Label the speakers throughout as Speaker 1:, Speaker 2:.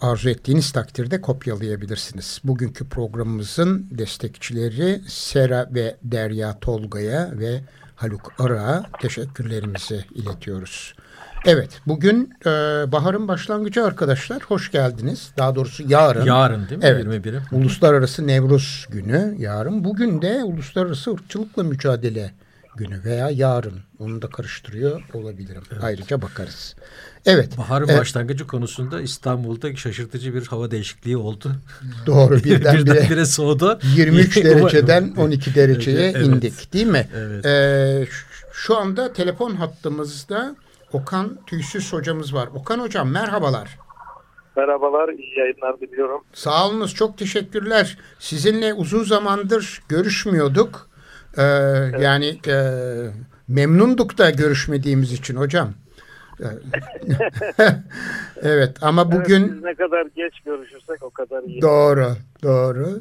Speaker 1: arzu ettiğiniz takdirde kopyalayabilirsiniz. Bugünkü programımızın destekçileri Sera ve Derya Tolga'ya ve Haluk Arak'a teşekkürlerimizi iletiyoruz. Evet, bugün e, baharın başlangıcı arkadaşlar. Hoş geldiniz. Daha doğrusu yarın.
Speaker 2: Yarın değil mi?
Speaker 1: Evet. 21'i. Uluslararası Nevruz günü yarın. Bugün de Uluslararası Irkçılıkla Mücadele günü veya yarın. Onu da karıştırıyor olabilirim. Evet. Ayrıca bakarız. Evet.
Speaker 2: Baharın evet. başlangıcı konusunda İstanbul'da şaşırtıcı bir hava değişikliği oldu.
Speaker 1: Doğru.
Speaker 2: Birden birdenbire soğudu.
Speaker 1: 23 dereceden 12 dereceye evet. indik değil mi? Evet. Ee, şu anda telefon hattımızda Okan Tüysüz hocamız var. Okan hocam merhabalar.
Speaker 3: Merhabalar, iyi yayınlar diliyorum.
Speaker 1: Sağ olunuz, çok teşekkürler. Sizinle uzun zamandır görüşmüyorduk. Ee, evet. Yani e, memnunduk da görüşmediğimiz için hocam. evet ama bugün... Evet,
Speaker 3: ne kadar geç görüşürsek o kadar iyi.
Speaker 1: Doğru, doğru.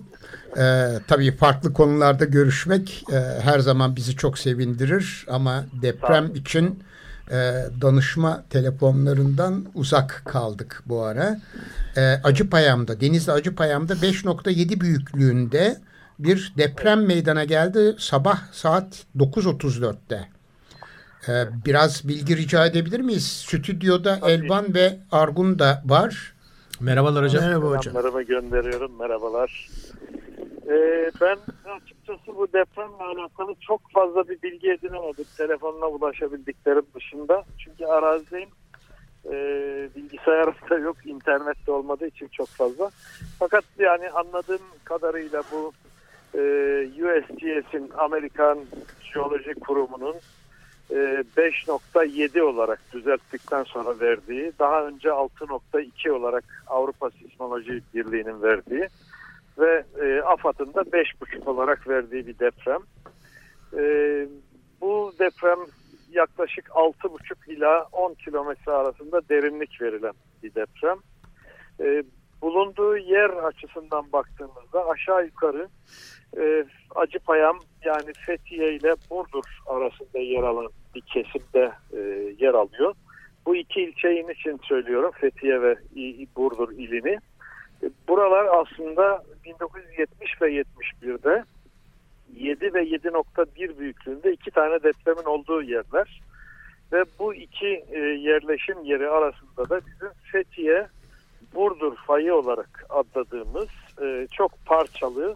Speaker 1: Ee, tabii farklı konularda görüşmek e, her zaman bizi çok sevindirir ama deprem için e, danışma telefonlarından uzak kaldık bu ara. E, Acıpayam'da, Denizli Acıpayam'da 5.7 büyüklüğünde bir deprem meydana geldi sabah saat 9.34'te. Ee, biraz bilgi rica edebilir miyiz? Stüdyoda Tabii. Elvan ve Argun da var.
Speaker 2: Merhabalar hocam.
Speaker 3: Merhaba hocam. Selamlarımı gönderiyorum. Merhabalar. Ee, ben açıkçası bu depremle alakalı çok fazla bir bilgi edinemedim. Telefonla ulaşabildiklerim dışında. Çünkü arazideyim. Ee, bilgisayarım da yok. internette olmadığı için çok fazla. Fakat yani anladığım kadarıyla bu e, USGS'in Amerikan Jeoloji Kurumu'nun 5.7 e, olarak düzelttikten sonra verdiği, daha önce 6.2 olarak Avrupa Sismoloji Birliği'nin verdiği ve e, AFAD'ın da 5.5 olarak verdiği bir deprem. E, bu deprem yaklaşık 6.5 ila 10 kilometre arasında derinlik verilen bir deprem. E, bulunduğu yer açısından baktığımızda aşağı yukarı e, Acıpayam yani Fethiye ile Burdur arasında yer alan bir kesimde e, yer alıyor. Bu iki ilçeyin için söylüyorum Fethiye ve Burdur ilini. E, buralar aslında 1970 ve 71'de 7 ve 7.1 büyüklüğünde iki tane depremin olduğu yerler. Ve bu iki e, yerleşim yeri arasında da bizim Fethiye Burdur fayı olarak adladığımız e, çok parçalı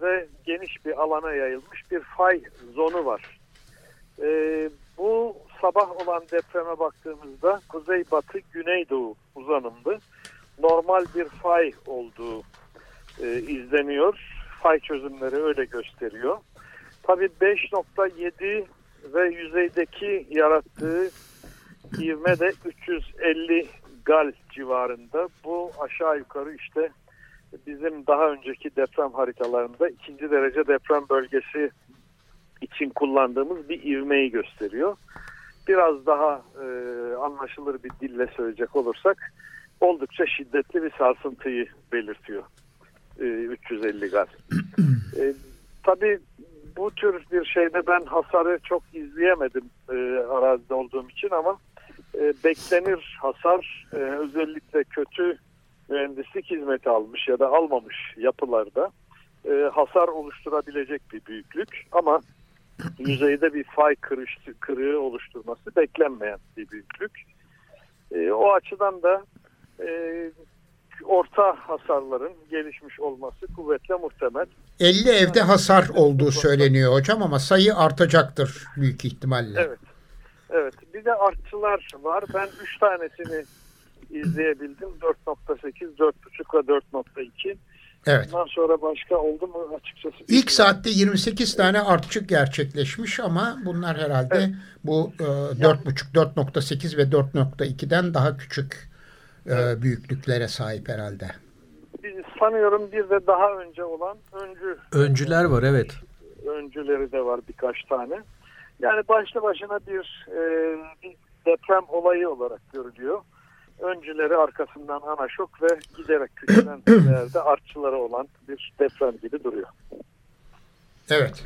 Speaker 3: ve geniş bir alana yayılmış bir fay zonu var. E, bu sabah olan depreme baktığımızda kuzey-batı güneydoğu uzanımlı normal bir fay olduğu e, izleniyor. Fay çözümleri öyle gösteriyor. Tabi 5.7 ve yüzeydeki yarattığı ivme de 350 gal civarında. Bu aşağı yukarı işte bizim daha önceki deprem haritalarında ikinci derece deprem bölgesi için kullandığımız bir ivmeyi gösteriyor. Biraz daha e, anlaşılır bir dille söyleyecek olursak oldukça şiddetli bir sarsıntıyı belirtiyor. E, 350 gaz. e, tabii bu tür bir şeyde ben hasarı çok izleyemedim e, arazide olduğum için ama e, beklenir hasar e, özellikle kötü mühendislik hizmeti almış ya da almamış yapılarda e, hasar oluşturabilecek bir büyüklük ama yüzeyde bir fay kırıştı, kırığı oluşturması beklenmeyen bir büyüklük. E, o açıdan da e, orta hasarların gelişmiş olması kuvvetle muhtemel.
Speaker 1: 50 evde hasar olduğu söyleniyor hocam ama sayı artacaktır büyük ihtimalle.
Speaker 3: Evet. Evet. Bir de artçılar var. Ben 3 tanesini izleyebildim. 4.8, 4.5 ve 4.2.
Speaker 1: Evet.
Speaker 3: Bundan sonra başka oldu mu açıkçası?
Speaker 1: İlk saatte 28 tane artçık gerçekleşmiş ama bunlar herhalde
Speaker 3: Evet.
Speaker 1: bu e, 4.5, 4.8 ve 4.2'den daha küçük e, büyüklüklere sahip herhalde.
Speaker 3: Sanıyorum bir de daha önce olan öncü
Speaker 2: Öncüler var evet.
Speaker 3: öncüleri de var birkaç tane. Yani başlı başına bir, e, bir deprem olayı olarak görülüyor. Öncüleri arkasından Anaşok ve giderek küçülen yerde artçıları olan bir deprem gibi duruyor.
Speaker 1: Evet.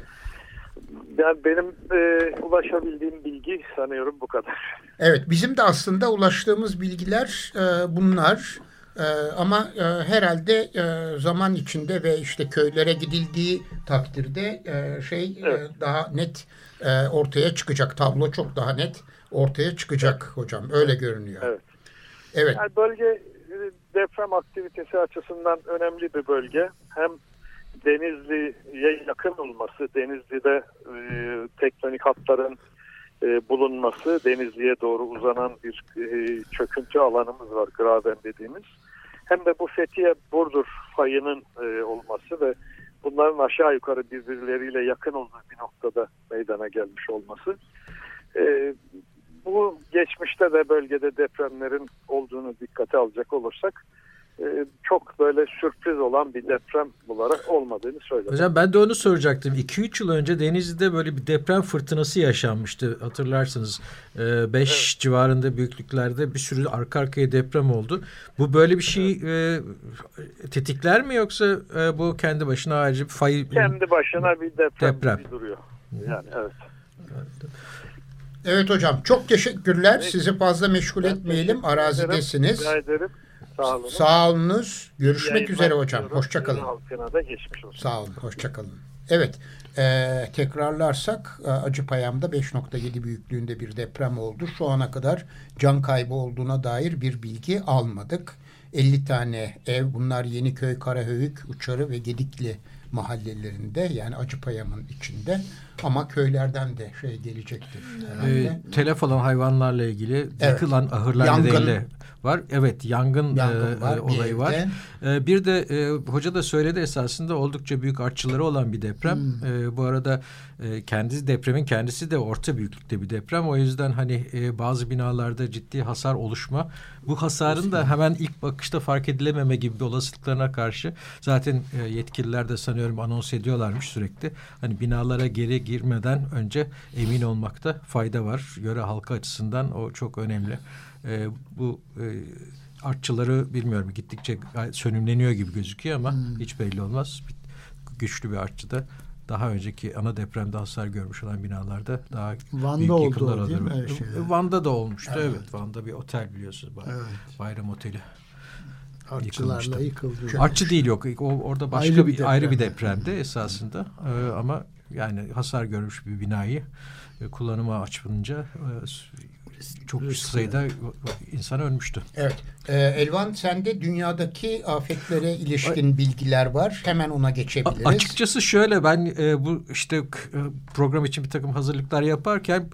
Speaker 3: Yani benim e, ulaşabildiğim bilgi sanıyorum bu kadar.
Speaker 1: Evet bizim de aslında ulaştığımız bilgiler e, bunlar. E, ama e, herhalde e, zaman içinde ve işte köylere gidildiği takdirde e, şey e,
Speaker 3: Evet.
Speaker 1: daha net e, ortaya çıkacak. Tablo çok daha net ortaya çıkacak hocam. Öyle görünüyor.
Speaker 3: Evet.
Speaker 1: Evet.
Speaker 3: Yani bölge e, deprem aktivitesi açısından önemli bir bölge. Hem Denizli'ye yakın olması, Denizli'de e, tektonik hatların e, bulunması, Denizli'ye doğru uzanan bir e, çöküntü alanımız var, Graben dediğimiz. Hem de bu Fethiye Burdur fayının e, olması ve bunların aşağı yukarı birbirleriyle yakın olduğu bir noktada meydana gelmiş olması. E, bu geçmişte de bölgede depremlerin olduğunu dikkate alacak olursak çok böyle sürpriz olan bir deprem olarak olmadığını söyledim.
Speaker 2: Hocam ben de onu soracaktım. 2-3 yıl önce Denizli'de böyle bir deprem fırtınası yaşanmıştı. Hatırlarsınız 5 civarında büyüklüklerde bir sürü arka arkaya deprem oldu. Bu böyle bir şey e, tetikler mi yoksa e, bu kendi başına ayrıca bir fay...
Speaker 3: Kendi başına bir deprem,
Speaker 2: Deprem.
Speaker 3: gibi duruyor. Yani evet.
Speaker 1: Evet hocam çok teşekkürler.
Speaker 3: Evet.
Speaker 1: Sizi fazla meşgul
Speaker 3: Ben
Speaker 1: etmeyelim. Arazidesiniz.
Speaker 3: Rica ederim. Sağ olun.
Speaker 1: Sağ olunuz. Görüşmek
Speaker 3: Yayınlar
Speaker 1: üzere hocam. Hoşçakalın.
Speaker 3: Halkına da geçmiş olsun.
Speaker 1: Sağ olun. Hoşçakalın. Evet. E, tekrarlarsak e, Acıpayam'da 5.7 büyüklüğünde bir deprem oldu. Şu ana kadar can kaybı olduğuna dair bir bilgi almadık. 50 tane ev bunlar Yeniköy, Karahöyük, Uçarı ve Gedikli mahallelerinde yani Acıpayam'ın içinde ama köylerden de şey gelecektir herhalde.
Speaker 2: E, telef olan hayvanlarla ilgili
Speaker 1: Evet.
Speaker 2: yıkılan ahırlar
Speaker 1: Yangın.
Speaker 2: nedeniyle var. Evet yangın,
Speaker 1: Yangın
Speaker 2: e,
Speaker 1: var
Speaker 2: e,
Speaker 1: bir
Speaker 2: olayı var. E, bir de e, hoca da söyledi esasında oldukça büyük artçıları olan bir deprem.
Speaker 1: Hmm.
Speaker 2: E, bu arada e, kendisi depremin kendisi de orta büyüklükte bir deprem. O yüzden hani e, bazı binalarda ciddi hasar oluşma. Bu hasarın da hemen ilk bakışta fark edilememe gibi bir olasılıklarına karşı zaten e, yetkililer de sanıyorum anons ediyorlarmış sürekli. Hani binalara geri girmeden önce emin olmakta fayda var. Yöre halkı açısından o çok önemli. E, bu e, artçıları bilmiyorum gittikçe sönümleniyor gibi gözüküyor ama hiç belli olmaz. Güçlü bir artçı da daha önceki ana depremde hasar görmüş olan binalarda daha
Speaker 4: Van'da
Speaker 2: büyük
Speaker 4: oldu
Speaker 2: yıkımlar
Speaker 4: o, değil mi?
Speaker 2: alır.
Speaker 4: Öyle şeyler.
Speaker 2: Van'da da olmuştu evet.
Speaker 4: Evet.
Speaker 2: Van'da bir otel biliyorsunuz bay-
Speaker 4: Evet.
Speaker 2: bayram oteli.
Speaker 4: Artçılarla yıkıldı.
Speaker 2: Artçı değil yok. O, orada başka
Speaker 4: Ayrı
Speaker 2: bir,
Speaker 4: bir
Speaker 2: ayrı bir depremdi esasında. Ee, ama yani hasar görmüş bir binayı e, kullanıma açılınca e, çok
Speaker 4: Riskli.
Speaker 2: sayıda insan ölmüştü.
Speaker 1: Evet. Ee, Elvan sende dünyadaki afetlere ilişkin bilgiler var. Hemen ona geçebiliriz.
Speaker 2: A- Açıkçası şöyle ben e, bu işte e, program için bir takım hazırlıklar yaparken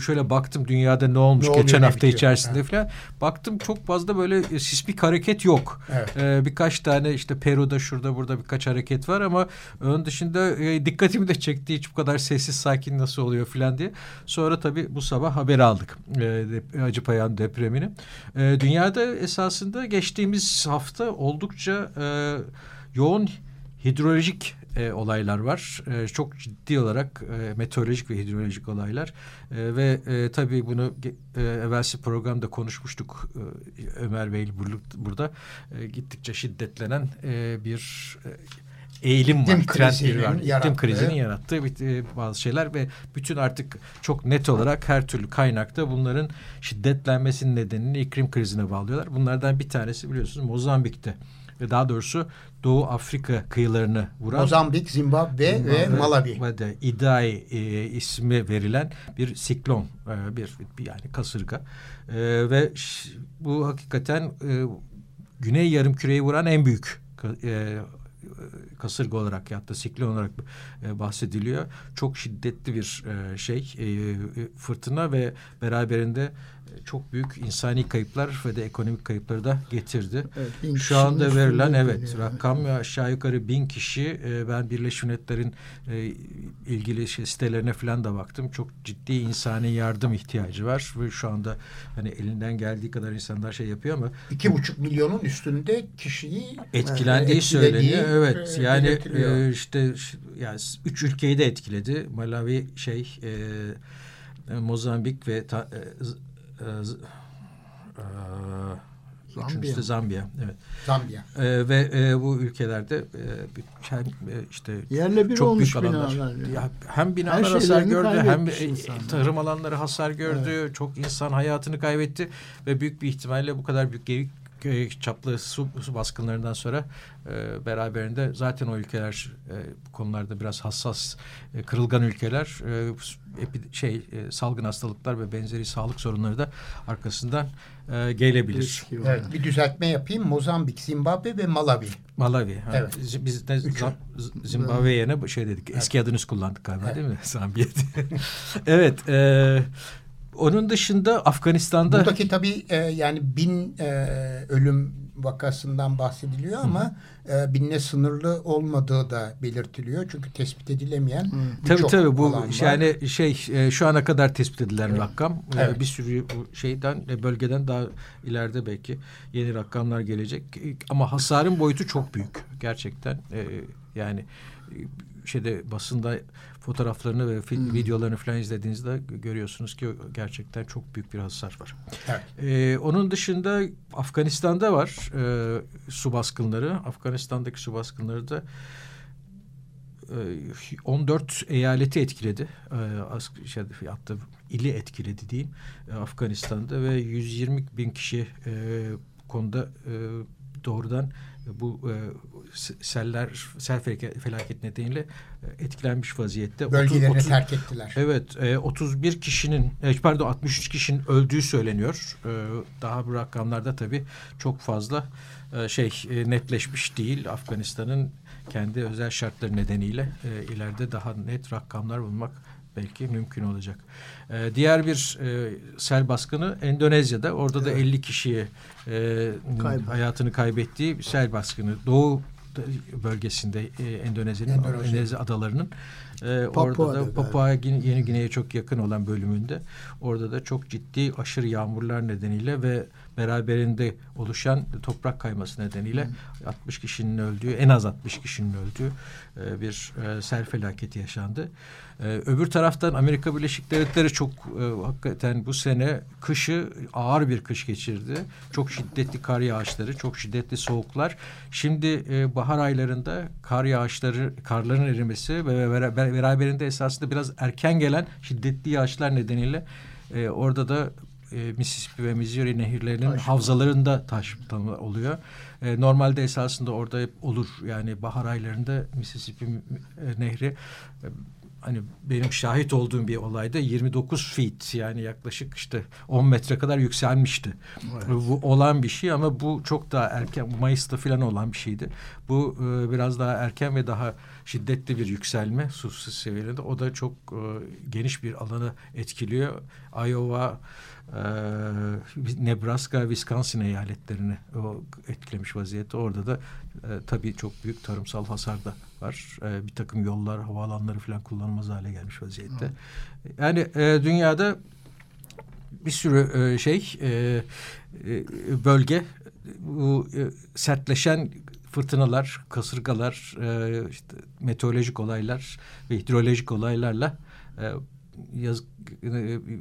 Speaker 2: şöyle baktım dünyada ne olmuş
Speaker 1: Ne
Speaker 2: geçen hafta
Speaker 1: bitiyor?
Speaker 2: içerisinde
Speaker 1: Ha.
Speaker 2: falan. Baktım çok fazla böyle e, sismik hareket yok.
Speaker 1: Evet.
Speaker 2: E, birkaç tane işte Peru'da şurada burada birkaç hareket var ama ön dışında e, dikkatimi de çekti hiç bu kadar sessiz sakin nasıl oluyor falan diye. Sonra tabii bu sabah haber aldık e, dep- Acıpayam depremini. E, dünyada esasında geçtiğimiz hafta oldukça e, yoğun hidrolojik e, olaylar var. E, çok ciddi olarak e, meteorolojik ve hidrolojik olaylar. E, ve e, tabii bunu e, evvelsi programda konuşmuştuk e, Ömer Bey bur- burada. E, gittikçe şiddetlenen e, bir e, eğilim var.
Speaker 1: İklim
Speaker 2: trend
Speaker 1: krizinin
Speaker 2: var. İklim
Speaker 1: yarattığı-
Speaker 2: krizinin yarattığı e, bazı şeyler ve bütün artık çok net olarak her türlü kaynakta bunların şiddetlenmesinin nedenini iklim krizine bağlıyorlar. Bunlardan bir tanesi biliyorsunuz Mozambik'te ve daha doğrusu Doğu Afrika kıyılarını vuran
Speaker 1: Mozambik, Zimbabwe ve Malawi.
Speaker 2: ve de İdai e, ismi verilen bir siklon, e, bir, bir yani kasırga E, ve bu hakikaten e, Güney Yarımküre'yi vuran en büyük ka- e, kasırga olarak ya da siklon olarak e, bahsediliyor. Çok şiddetli bir e, şey e, fırtına ve beraberinde çok büyük insani kayıplar ve de ekonomik kayıpları da getirdi. Evet, Şu anda verilen evet yani. rakam aşağı yukarı bin kişi e, ben Birleşmiş Milletler'in e, ilgili şey, sitelerine falan da baktım. Çok ciddi insani yardım ihtiyacı var ve şu anda hani elinden geldiği kadar insanlar şey yapıyor ama
Speaker 1: iki buçuk milyonun üstünde kişiyi
Speaker 2: etkilendiği e, söyleniyor. Evet e, yani e, işte yani üç ülkeyi de etkiledi. Malawi şey e, Mozambik ve ta, e, e, Zambiya. de Zambiya. Evet.
Speaker 1: Zambiya.
Speaker 2: E, ve e, bu ülkelerde e, hem e, işte
Speaker 4: Yerle bir çok büyük alanlar.
Speaker 2: Ya, hem binalar hasar gördü hem e, tarım alanları hasar gördü. Evet. Çok insan hayatını kaybetti ve büyük bir ihtimalle bu kadar büyük geri çaplı su, su baskınlarından sonra e, beraberinde zaten o ülkeler e, bu konularda biraz hassas, e, kırılgan ülkeler e, epi, şey e, salgın hastalıklar ve benzeri sağlık sorunları da arkasından e, gelebilir.
Speaker 1: Evet, bir düzeltme yapayım. Mozambik, Zimbabwe ve Malawi.
Speaker 2: Malawi. Ha. Evet. Biz de Zimbabwe yerine şey dedik. Eski evet. adınız kullandık galiba evet. değil mi? Zambiya. evet. E, onun dışında Afganistan'da...
Speaker 1: Buradaki tabii e, yani bin e, ölüm vakasından bahsediliyor ama e, binle sınırlı olmadığı da belirtiliyor. Çünkü tespit edilemeyen.
Speaker 2: Tabii tabii bu yani şey e, şu ana kadar tespit edilen evet. rakam. E, evet. bir sürü şeyden e, bölgeden daha ileride belki yeni rakamlar gelecek. Ama hasarın boyutu çok büyük gerçekten. E, yani e, şeyde basında fotoğraflarını ve hmm. videolarını falan izlediğinizde görüyorsunuz ki gerçekten çok büyük bir hasar var. Evet. Ee, onun dışında Afganistan'da var e, su baskınları. Afganistan'daki su baskınları da 14 e, eyaleti etkiledi. E, şey, hatta ili etkiledi diyeyim. E, Afganistan'da ve 120 bin kişi konuda doğrudan bu e, seller, sel felaket nedeniyle e, etkilenmiş vaziyette.
Speaker 1: Bölgelerini 30, terk ettiler.
Speaker 2: Evet, e, 31 kişinin, e, pardon 63 kişinin öldüğü söyleniyor. E, daha bu rakamlarda tabii çok fazla e, şey e, netleşmiş değil. Afganistan'ın kendi özel şartları nedeniyle e, ileride daha net rakamlar bulmak belki mümkün olacak. Ee, diğer bir e, sel baskını Endonezya'da. Orada evet. da 50 kişiye e, hayatını kaybettiği bir sel baskını. Doğu bölgesinde e, Endonezya'nın Endonezya. Endonezya adalarının e, orada da Papua Yeni Gine'ye çok yakın olan bölümünde orada da çok ciddi aşırı yağmurlar nedeniyle ve beraberinde oluşan toprak kayması nedeniyle hmm. 60 kişinin öldüğü en az 60 kişinin öldüğü e, bir e, sel felaketi yaşandı. E, öbür taraftan Amerika Birleşik Devletleri çok e, hakikaten bu sene kışı ağır bir kış geçirdi. Çok şiddetli kar yağışları, çok şiddetli soğuklar. Şimdi e, bahar aylarında kar yağışları, karların erimesi ve beraberinde esasında biraz erken gelen şiddetli yağışlar nedeniyle e, orada da e, Mississippi ve Missouri nehirlerinin taş. havzalarında taş oluyor. E, normalde esasında orada hep olur. Yani bahar aylarında Mississippi e, nehri e, hani benim şahit olduğum bir olayda 29 feet yani yaklaşık işte 10 metre kadar yükselmişti. Evet. Bu olan bir şey ama bu çok daha erken Mayıs'ta falan olan bir şeydi. Bu e, biraz daha erken ve daha şiddetli bir yükselme su seviyelerinde. O da çok e, geniş bir alanı etkiliyor. Iowa, e, Nebraska, Wisconsin eyaletlerini o etkilemiş vaziyette. Orada da e, tabii çok büyük tarımsal hasar da var. E, bir takım yollar, havaalanları falan kullanılmaz hale gelmiş vaziyette. Hı. Yani e, dünyada bir sürü e, şey e, e, bölge bu e, sertleşen fırtınalar, kasırgalar, e, işte meteorolojik olaylar ve hidrolojik olaylarla e, yazık e,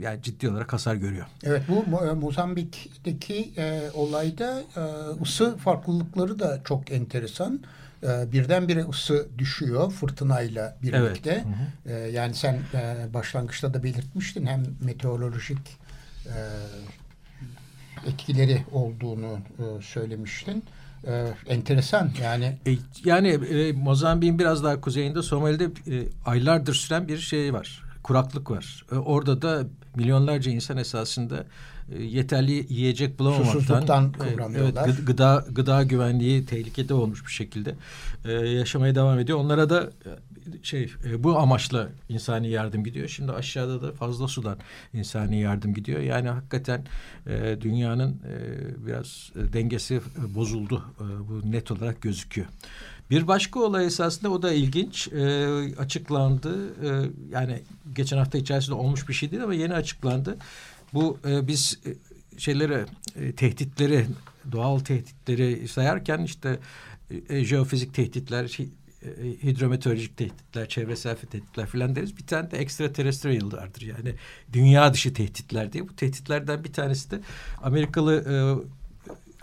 Speaker 2: yani ciddi olarak hasar görüyor.
Speaker 1: Evet bu e, Mozambik'teki e, olayda e, ısı farklılıkları da çok enteresan. E, birdenbire ısı düşüyor fırtınayla birlikte. Evet. Hı hı. E, yani sen e, başlangıçta da belirtmiştin hem meteorolojik e, etkileri olduğunu e, söylemiştin. Ee, enteresan yani.
Speaker 2: E, yani e, Mozambik'in biraz daha kuzeyinde Somali'de e, aylardır süren bir şey var kuraklık var. E, orada da milyonlarca insan esasında e, yeterli yiyecek bulamamaktan e, evet, gı- gıda gıda güvenliği tehlikede olmuş bir şekilde e, yaşamaya devam ediyor. Onlara da e, şey e, bu amaçla insani yardım gidiyor. Şimdi aşağıda da fazla sudan insani yardım gidiyor. Yani hakikaten e, dünyanın e, biraz e, dengesi e, bozuldu. E, bu net olarak gözüküyor. Bir başka olay esasında o da ilginç. E, açıklandı. E, yani geçen hafta içerisinde olmuş bir şey değil ama yeni açıklandı. Bu e, biz e, şeyleri e, tehditleri doğal tehditleri sayarken işte e, jeofizik tehditler e, hidrometeorolojik tehditler, çevresel tehditler filan deriz. Bir tane de extraterrestrial vardır yani dünya dışı tehditler diye. Bu tehditlerden bir tanesi de Amerikalı e,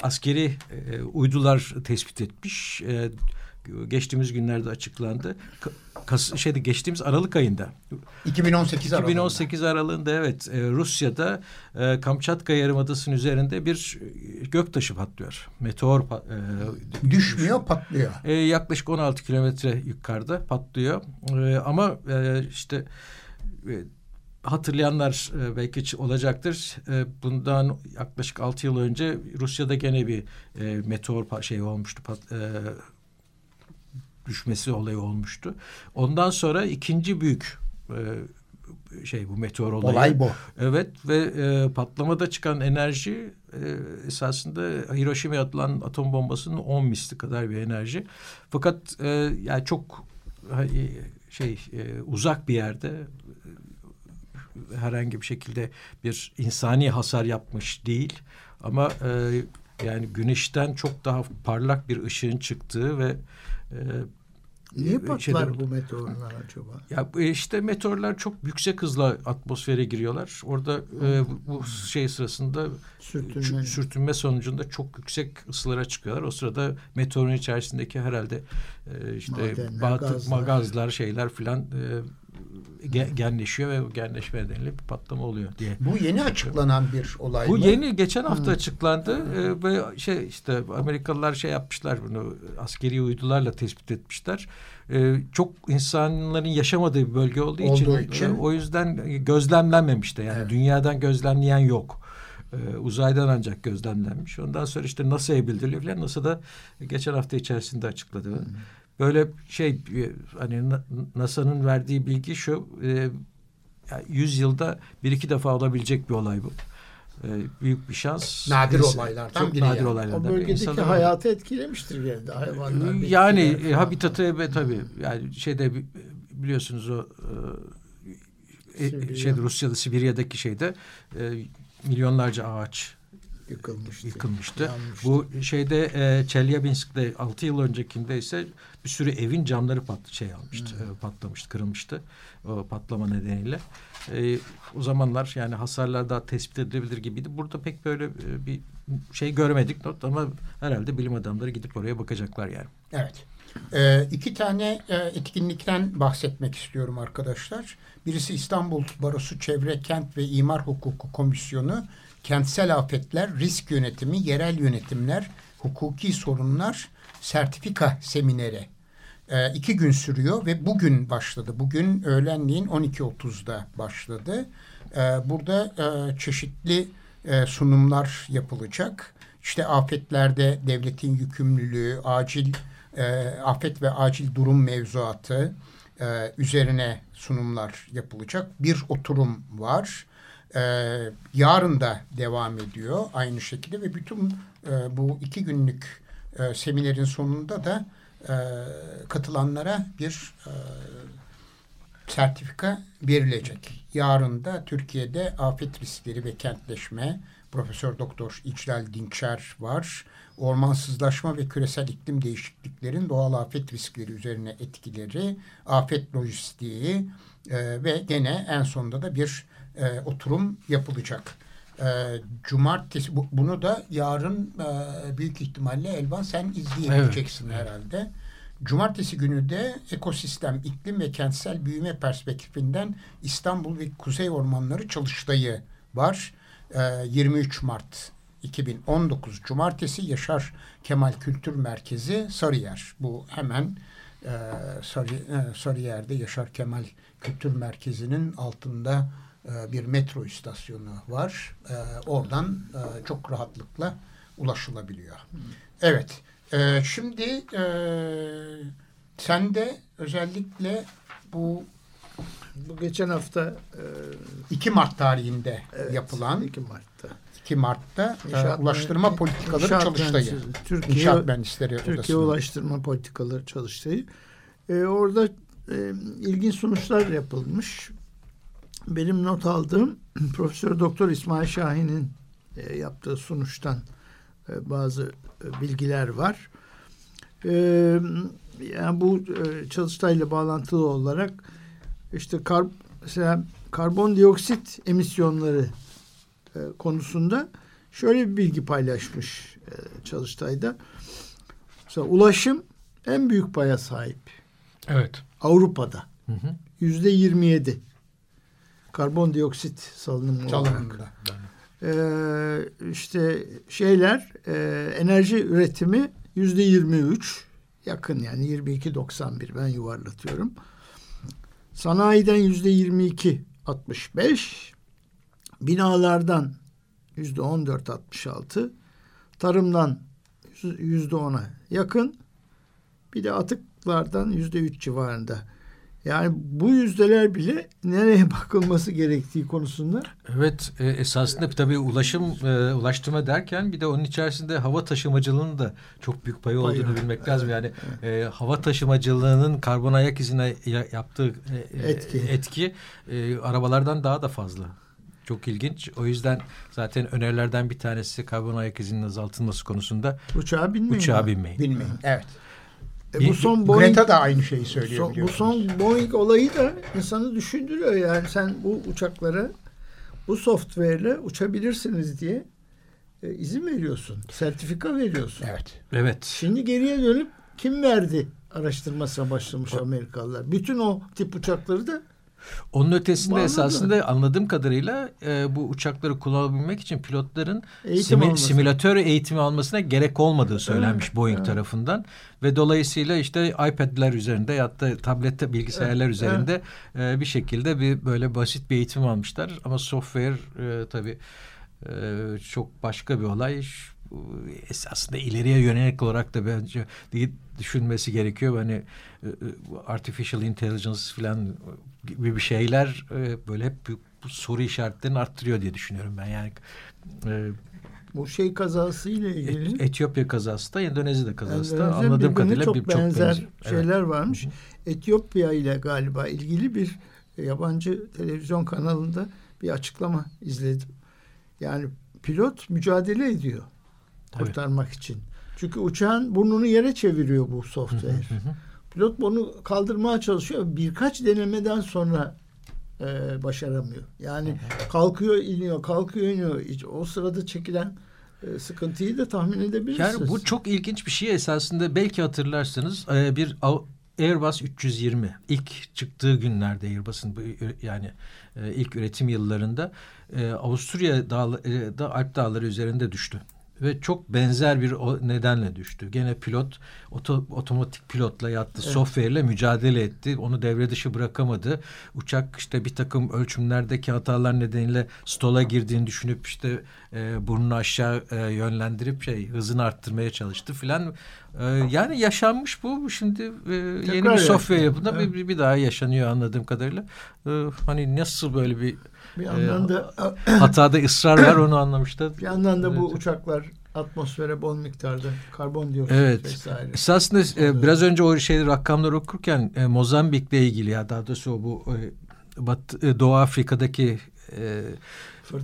Speaker 2: askeri e, uydular tespit etmiş. E, geçtiğimiz günlerde açıklandı. Ka- Kas, şeyde geçtiğimiz Aralık ayında
Speaker 1: 2018 aralığında.
Speaker 2: 2018 aralığında evet e, Rusya'da e, Kamçatka Yarımadası'nın üzerinde bir e, göktaşı patlıyor. Meteor pa- e,
Speaker 1: Düşmüyor patlıyor.
Speaker 2: e, yaklaşık 16 kilometre yukarıda patlıyor. E, ama e, işte e, hatırlayanlar e, belki olacaktır. E, bundan yaklaşık 6 yıl önce Rusya'da gene bir meteor şey olmuştu. Düşmesi olayı olmuştu. Ondan sonra ikinci büyük e, şey bu meteor olayı.
Speaker 1: Olay bu.
Speaker 2: Evet ve e, patlamada çıkan enerji e, esasında Hiroşima'ya atılan atom bombasının 10 misli kadar bir enerji. Fakat e, yani çok şey e, uzak bir yerde e, herhangi bir şekilde bir insani hasar yapmış değil. Ama e, yani güneşten çok daha parlak bir ışığın çıktığı ve e,
Speaker 4: Niye patlar
Speaker 2: şeyler-
Speaker 4: bu meteorlar acaba?
Speaker 2: ya e, işte meteorlar çok yüksek hızla atmosfere giriyorlar. Orada e, bu- şey sırasında
Speaker 4: Sürtünme.
Speaker 2: sürtünme. sürtünme sonucunda çok yüksek ısılara çıkıyorlar. O sırada meteorun içerisindeki herhalde e, işte
Speaker 4: Madenler,
Speaker 2: bazı
Speaker 4: gazlar.
Speaker 2: gazlar şeyler filan e, ge- genleşiyor ve genleşme nedeniyle bir patlama oluyor diye.
Speaker 1: Bu yeni açıklanan bir olay
Speaker 2: Bu
Speaker 1: mı?
Speaker 2: yeni geçen hafta açıklandı e, ve şey işte Amerikalılar şey yapmışlar bunu askeri uydularla tespit etmişler. E, çok insanların yaşamadığı bir bölge olduğu için,
Speaker 1: Olduğu için.
Speaker 2: e, o yüzden gözlemlenmemiş de yani
Speaker 1: Evet.
Speaker 2: dünyadan gözlemleyen yok. E, uzaydan ancak gözlemlenmiş. Ondan sonra işte NASA'ya bildiriliyor falan. NASA da geçen hafta içerisinde açıkladı. Böyle şey e, hani Na- NASA'nın verdiği bilgi şu e, yani 100 yılda bir iki defa olabilecek bir olay bu. E, büyük bir şans.
Speaker 1: Nadir
Speaker 2: İnsan-
Speaker 1: olaylardan
Speaker 2: çok
Speaker 1: biri
Speaker 2: nadir
Speaker 1: yani.
Speaker 2: olaylardan
Speaker 4: O bölgedeki
Speaker 2: İnsanlar-
Speaker 4: hayatı etkilemiştir genelde hayvanlar.
Speaker 2: yani e, habitatı evet tabii. Yani şeyde bi- biliyorsunuz o e, e, şeyde Rusya'da Sibirya'daki şeyde e, milyonlarca ağaç
Speaker 4: yıkılmıştı.
Speaker 2: yıkılmıştı.
Speaker 4: yanmıştı.
Speaker 2: Bu şeyde e, Çelyabinsk'te 6 yıl öncekinde ise bir sürü evin camları pat şey almıştı,
Speaker 4: Hmm.
Speaker 2: e, patlamıştı, kırılmıştı o patlama nedeniyle. E, o zamanlar yani hasarlar daha tespit edilebilir gibiydi. Burada pek böyle e, bir şey görmedik not ama herhalde bilim adamları gidip oraya bakacaklar yani.
Speaker 1: Evet. Ee, iki tane e, etkinlikten bahsetmek istiyorum arkadaşlar. Birisi İstanbul Barosu Çevre Kent ve İmar Hukuku Komisyonu Kentsel Afetler, Risk Yönetimi, Yerel Yönetimler, Hukuki Sorunlar Sertifika Semineri. Ee, iki gün sürüyor ve bugün başladı. Bugün öğlenliğin 12.30'da başladı. Ee, burada e, çeşitli e, sunumlar yapılacak. İşte afetlerde devletin yükümlülüğü, acil e, afet ve acil durum mevzuatı e, üzerine sunumlar yapılacak. Bir oturum var. E, yarın da devam ediyor aynı şekilde ve bütün e, bu iki günlük e, seminerin sonunda da e, katılanlara bir e, sertifika verilecek. Yarın da Türkiye'de afet riskleri ve kentleşme Profesör Doktor İclal Dinçer var. Ormansızlaşma ve küresel iklim değişikliklerin doğal afet riskleri üzerine etkileri, afet lojistiği e, ve gene en sonunda da bir e, oturum yapılacak. E, cumartesi bu- bunu da yarın e, büyük ihtimalle Elvan sen izleyebileceksin herhalde. Cumartesi günü de ekosistem, iklim ve kentsel büyüme perspektifinden İstanbul ve Kuzey Ormanları çalıştayı var. Ee, 23 Mart 2019 Cumartesi Yaşar Kemal Kültür Merkezi Sarıyer. Bu hemen e, Sarı, e, Sarıyer'de Yaşar Kemal Kültür Merkezi'nin altında e, bir metro istasyonu var. E, oradan e, çok rahatlıkla ulaşılabiliyor. Evet. E, şimdi e, sen de özellikle bu
Speaker 4: Bu geçen hafta e,
Speaker 1: 2 Mart tarihinde
Speaker 4: evet,
Speaker 1: yapılan
Speaker 4: 2 Mart'ta
Speaker 1: 2 Mart'ta e,
Speaker 4: İnşaat
Speaker 1: Ulaştırma Politikaları
Speaker 4: İnşaat
Speaker 1: Çalıştayı.
Speaker 4: Türkiye,
Speaker 1: İnşaat Mühendisleri
Speaker 4: Türkiye
Speaker 1: Odası'nın.
Speaker 4: Ulaştırma Politikaları Çalıştayı. E, orada e, ilginç sonuçlar yapılmış. Benim not aldığım Profesör Doktor İsmail Şahin'in e, yaptığı sonuçtan e, bazı e, bilgiler var. E, yani bu e, çalıştayla bağlantılı olarak işte kar, mesela karbondioksit emisyonları e, konusunda şöyle bir bilgi paylaşmış e, Çalıştay'da. Mesela ulaşım en büyük paya sahip
Speaker 2: Evet.
Speaker 4: Avrupa'da.
Speaker 2: Hı hı.
Speaker 4: Yüzde 27 karbondioksit salınımı olarak. Ee, işte şeyler e, enerji üretimi yüzde 23 yakın yani 22.91 ben yuvarlatıyorum. Sanayiden yüzde 22 65 binalardan yüzde 14 66 tarımdan yüzde 10'a yakın bir de atıklardan yüzde 3 civarında. Yani bu yüzdeler bile nereye bakılması gerektiği konusunda
Speaker 2: Evet e, esasında tabii ulaşım e, ulaştırma derken bir de onun içerisinde hava taşımacılığının da çok büyük payı
Speaker 4: Payı
Speaker 2: olduğunu
Speaker 4: var.
Speaker 2: bilmek lazım. Yani e, hava taşımacılığının karbon ayak izine ya- yaptığı e, e,
Speaker 4: Etki.
Speaker 2: etki e, arabalardan daha da fazla. Çok ilginç. O yüzden zaten önerilerden bir tanesi karbon ayak izinin azaltılması konusunda
Speaker 4: uçağa binmeyin.
Speaker 2: uçağa binmeyin.
Speaker 1: Bilmeyin. Evet.
Speaker 4: E, bu son Boeing,
Speaker 1: Greta da aynı şeyi söylüyor
Speaker 4: son, bu son Boeing olayı da insanı düşündürüyor. Yani sen bu uçaklara bu software'le uçabilirsiniz diye e, izin veriyorsun. Sertifika veriyorsun.
Speaker 1: Evet.
Speaker 2: Evet.
Speaker 4: Şimdi geriye dönüp kim verdi araştırmasına başlamış Amerikalılar. Bütün o tip uçakları da
Speaker 2: Onun ötesinde
Speaker 4: Bağlı
Speaker 2: esasında anladığım kadarıyla e, bu uçakları kullanabilmek için pilotların
Speaker 4: Eğitim
Speaker 2: simi- simülatör eğitimi almasına gerek olmadığı söylenmiş
Speaker 4: Evet,
Speaker 2: Boeing
Speaker 4: evet.
Speaker 2: tarafından ve dolayısıyla işte iPad'ler üzerinde ya da tablette bilgisayarlar
Speaker 4: Evet,
Speaker 2: üzerinde e, bir şekilde bir böyle basit bir eğitim almışlar ama software e, tabii e, çok başka bir olay. Esasında ileriye yönelik olarak da bence düşünmesi gerekiyor. Hani e, e, artificial intelligence falan gibi bir şeyler e, böyle hep bu, bu soru işaretlerini arttırıyor diye düşünüyorum ben. Yani e,
Speaker 4: bu şey kazası ile ilgili
Speaker 2: Et- Etiyopya kazası da Endonezya kazası da
Speaker 4: Endonezya
Speaker 2: anladığım kadarıyla
Speaker 4: çok
Speaker 2: bir çok
Speaker 4: benzer
Speaker 2: benziyor.
Speaker 4: şeyler
Speaker 2: Evet.
Speaker 4: varmış.
Speaker 2: Hı hı.
Speaker 4: Etiyopya ile galiba ilgili bir yabancı televizyon kanalında bir açıklama izledim. Yani pilot mücadele ediyor
Speaker 2: Tabii.
Speaker 4: kurtarmak için. Çünkü uçağın burnunu yere çeviriyor bu software.
Speaker 2: Hı hı.
Speaker 4: Pilot bunu kaldırmaya çalışıyor. Birkaç denemeden sonra e, başaramıyor. Yani kalkıyor iniyor, kalkıyor iniyor. O sırada çekilen e, sıkıntıyı da tahmin edebilirsiniz.
Speaker 2: Yani bu çok ilginç bir şey esasında belki hatırlarsınız e, bir Airbus 320 ilk çıktığı günlerde Airbus'un yani e, ilk üretim yıllarında Avusturya dağda Alp dağları üzerinde düştü. Ve çok benzer bir nedenle düştü. Gene pilot oto, otomatik pilotla yattı.
Speaker 4: Evet.
Speaker 2: Software'le mücadele etti. Onu devre dışı bırakamadı. Uçak işte bir takım ölçümlerdeki hatalar nedeniyle stola girdiğini düşünüp işte e, burnunu aşağı e, yönlendirip şey hızını arttırmaya çalıştı filan. E, yani yaşanmış bu. Şimdi e, yeni bir software yapında
Speaker 4: Evet.
Speaker 2: bir, bir daha yaşanıyor anladığım kadarıyla. E, hani nasıl böyle bir
Speaker 4: bir yandan da
Speaker 2: hatada ısrar var onu anlamıştı.
Speaker 4: bir yandan da bu
Speaker 2: Evet.
Speaker 4: uçaklar atmosfere bol miktarda karbondioksit
Speaker 2: Evet.
Speaker 4: vesaire.
Speaker 2: Esasında e, biraz önce o şey rakamları okurken e, Mozambik'le ilgili ya daha doğrusu bu e, Batı, e, Doğu Afrika'daki e,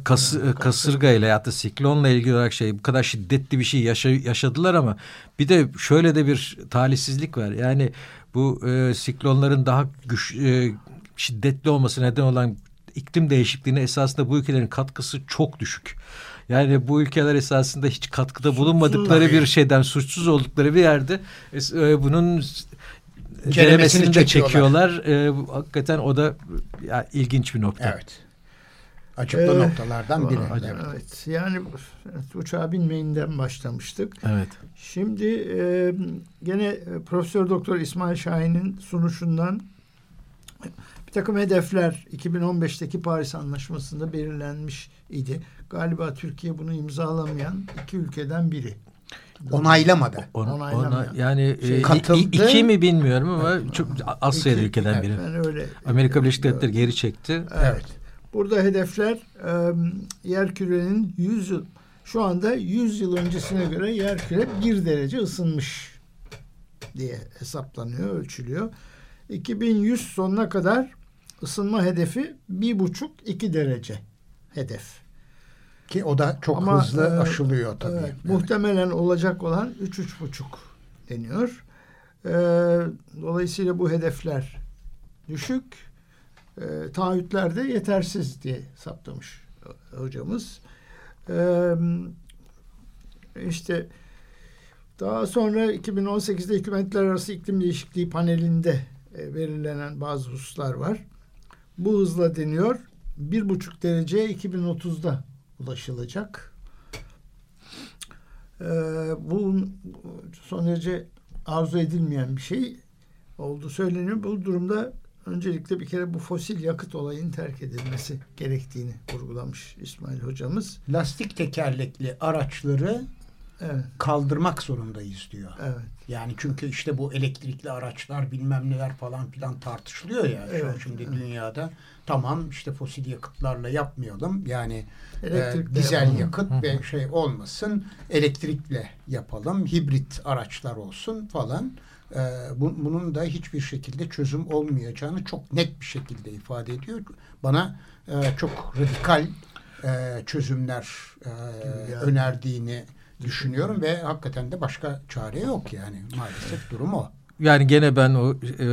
Speaker 2: kas, e, kasırga ile ya da siklonla ilgili olarak şey bu kadar şiddetli bir şey yaşa, yaşadılar ama bir de şöyle de bir talihsizlik var. Yani bu e, siklonların daha güç e, şiddetli olması neden olan iklim değişikliğine esasında bu ülkelerin katkısı çok düşük. Yani bu ülkeler esasında hiç katkıda bulunmadıkları bir şeyden suçsuz oldukları bir yerde e, bunun ceremesini de
Speaker 1: çekiyorlar.
Speaker 2: çekiyorlar. E, hakikaten o da ya, ilginç bir nokta.
Speaker 1: Evet. Acıklı
Speaker 4: Ee,
Speaker 1: noktalardan biri.
Speaker 4: Evet. evet. Yani evet, uçağa binmeyinden başlamıştık.
Speaker 2: Evet.
Speaker 4: Şimdi e, gene Profesör Doktor İsmail Şahin'in sunuşundan bir takım hedefler 2015'teki Paris Anlaşması'nda belirlenmiş idi. Galiba Türkiye bunu imzalamayan iki ülkeden biri.
Speaker 1: Onaylamadı.
Speaker 2: Ona,
Speaker 4: Onaylamıyor.
Speaker 2: ona, yani
Speaker 4: Şey,
Speaker 2: e,
Speaker 1: katıldı.
Speaker 2: i- iki mi bilmiyorum ama çok az sayıda
Speaker 1: İki,
Speaker 2: ülkeden
Speaker 1: evet.
Speaker 2: biri.
Speaker 4: Ben öyle
Speaker 2: Amerika Birleşik Devletleri geri çekti.
Speaker 1: Evet.
Speaker 4: Burada hedefler e, yer kürenin 100 yıl şu anda 100 yıl öncesine göre yer küre 1 derece ısınmış diye hesaplanıyor, ölçülüyor. 2100 sonuna kadar ısınma hedefi 1,5-2 derece hedef.
Speaker 1: Ki o da çok
Speaker 4: Ama,
Speaker 1: hızlı
Speaker 4: e,
Speaker 1: aşılıyor tabii.
Speaker 4: Evet,
Speaker 1: Evet.
Speaker 4: Muhtemelen olacak olan 3-3,5 deniyor. E, dolayısıyla bu hedefler düşük. E, taahhütler de yetersiz diye saptamış hocamız. E, işte daha sonra 2018'de hükümetler arası iklim değişikliği panelinde e, belirlenen bazı hususlar var. Bu hızla deniyor. Bir buçuk dereceye 2030'da ulaşılacak. Ee, bu son derece arzu edilmeyen bir şey olduğu söyleniyor. Bu durumda öncelikle bir kere bu fosil yakıt olayının terk edilmesi gerektiğini vurgulamış İsmail hocamız.
Speaker 1: Lastik tekerlekli araçları
Speaker 4: Evet,
Speaker 1: kaldırmak zorundayız diyor.
Speaker 4: evet.
Speaker 1: Yani çünkü işte bu elektrikli araçlar bilmem neler falan filan tartışılıyor ya şu an
Speaker 4: Evet,
Speaker 1: şimdi
Speaker 4: evet.
Speaker 1: dünyada. Tamam işte fosil yakıtlarla yapmayalım. Yani
Speaker 4: Elektrikle
Speaker 1: e, dizel
Speaker 4: yapalım.
Speaker 1: yakıt ve şey olmasın. Elektrikle yapalım. Hibrit araçlar olsun falan. E, bu- bunun da hiçbir şekilde çözüm olmayacağını çok net bir şekilde ifade ediyor. Bana e, çok radikal e, çözümler e,
Speaker 4: Yani.
Speaker 1: önerdiğini düşünüyorum ve hakikaten de başka çare yok yani maalesef durum o.
Speaker 2: Yani gene ben o e,